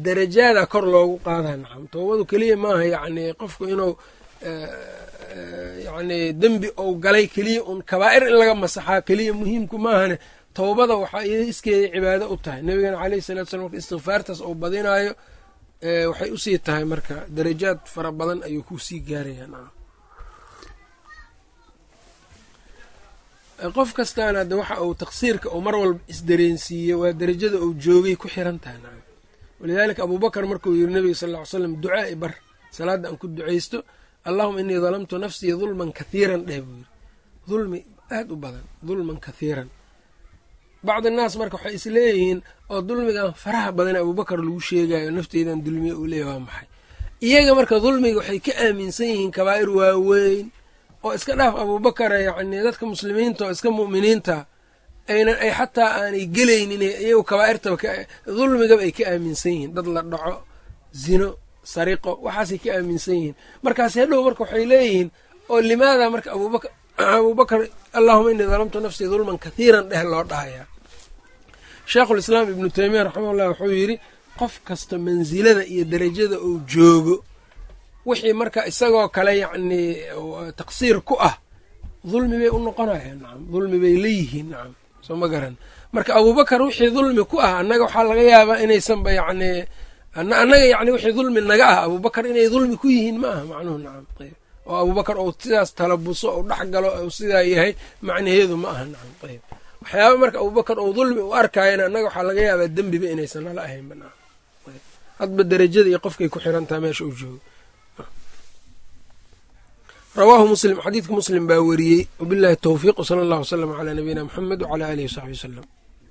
darajaada kor loogu qaadaa nacam towbadu keliya maaha yacni qofku inuu yacni dembi ou galay keliya un kabaa'ir in laga masaxaa keliya muhiimku maahane towbada waxaa iskeeda cibaado u tahay. Nebigana caleyhi salatu slam marka istikfaartaas uu badinaayo waxay u sii tahay marka darajaad fara badan ayuu ku sii gaarayaa qof kastaana de waxa uu taqsiirka uu mar walba isdareensiiyo waa derajada uu joogay ku xiran tahay nacam walidaalika abuubakar markuu yiri nabiga sal ly slam ducaa i bar salaadda aan ku ducaysto allahuma inii dalamtu nafsii dulman kathiiran dheh buu yiri dulmi aad u badan dulman kathiiran. Bacdi annaas marka waxay isleeyihiin oo dulmigan faraha badan abuubakar lagu sheegayo nafteydan dulmiya uu leeyahy waa maxay? Iyaga marka dulmiga waxay ka aaminsan yihiin kabaa'ir waaweyn oo iska dhaaf abuubakara yacni dadka muslimiinta oo iska mu'miniinta aynan ay xataa aanay gelaynin iyagu kabaa'irtaba dulmigaba ay ka aaminsan yihiin. Dad la dhaco zino sariqo waxaasay ka aaminsan yihiin. Markaas hadhow marka waxay leeyihiin oo limaada marka abuubakar abuubakar allahuma inii dalamtu nafsii dulman kathiiran dheh loo dhahayaa. Sheekhulislaam ibnu teymiya raximahullah wuxuu yidhi qof kasta mansilada iyo derajada uu joogo wixii marka isagoo kale yacnii taqsiir ku ah dulmi bay u noqonayaan. Nacam dulmi bay leeyihiin. Nacam soo ma garan. Marka abuubakar wixii dulmi ku ah annaga waxaa laga yaabaa inaysanba yacnii annaga yacni wixii dulmi naga ah. Abuubakar inay dulmi ku yihiin ma aha macnuhu nacam ayb oo abuubakar ou sidaas talabuso ou dhex galo ou sidaa yahay macnaheedu ma aha nacam ayb waxyaaba marka abuubakar ou dulmi u arkayana annaga waxaa laga yaabaa dembiba inaysan nala ahaynba nacam hadba derajada iyo qofkay ku xirantaha meesha uu joogo rawaahu muslim xadiidka muslim baa weriyey wabillahi towfiiq wsala allah wslama calaa nabiyina muxamed wcalaa aalihi wsaxbi wasalam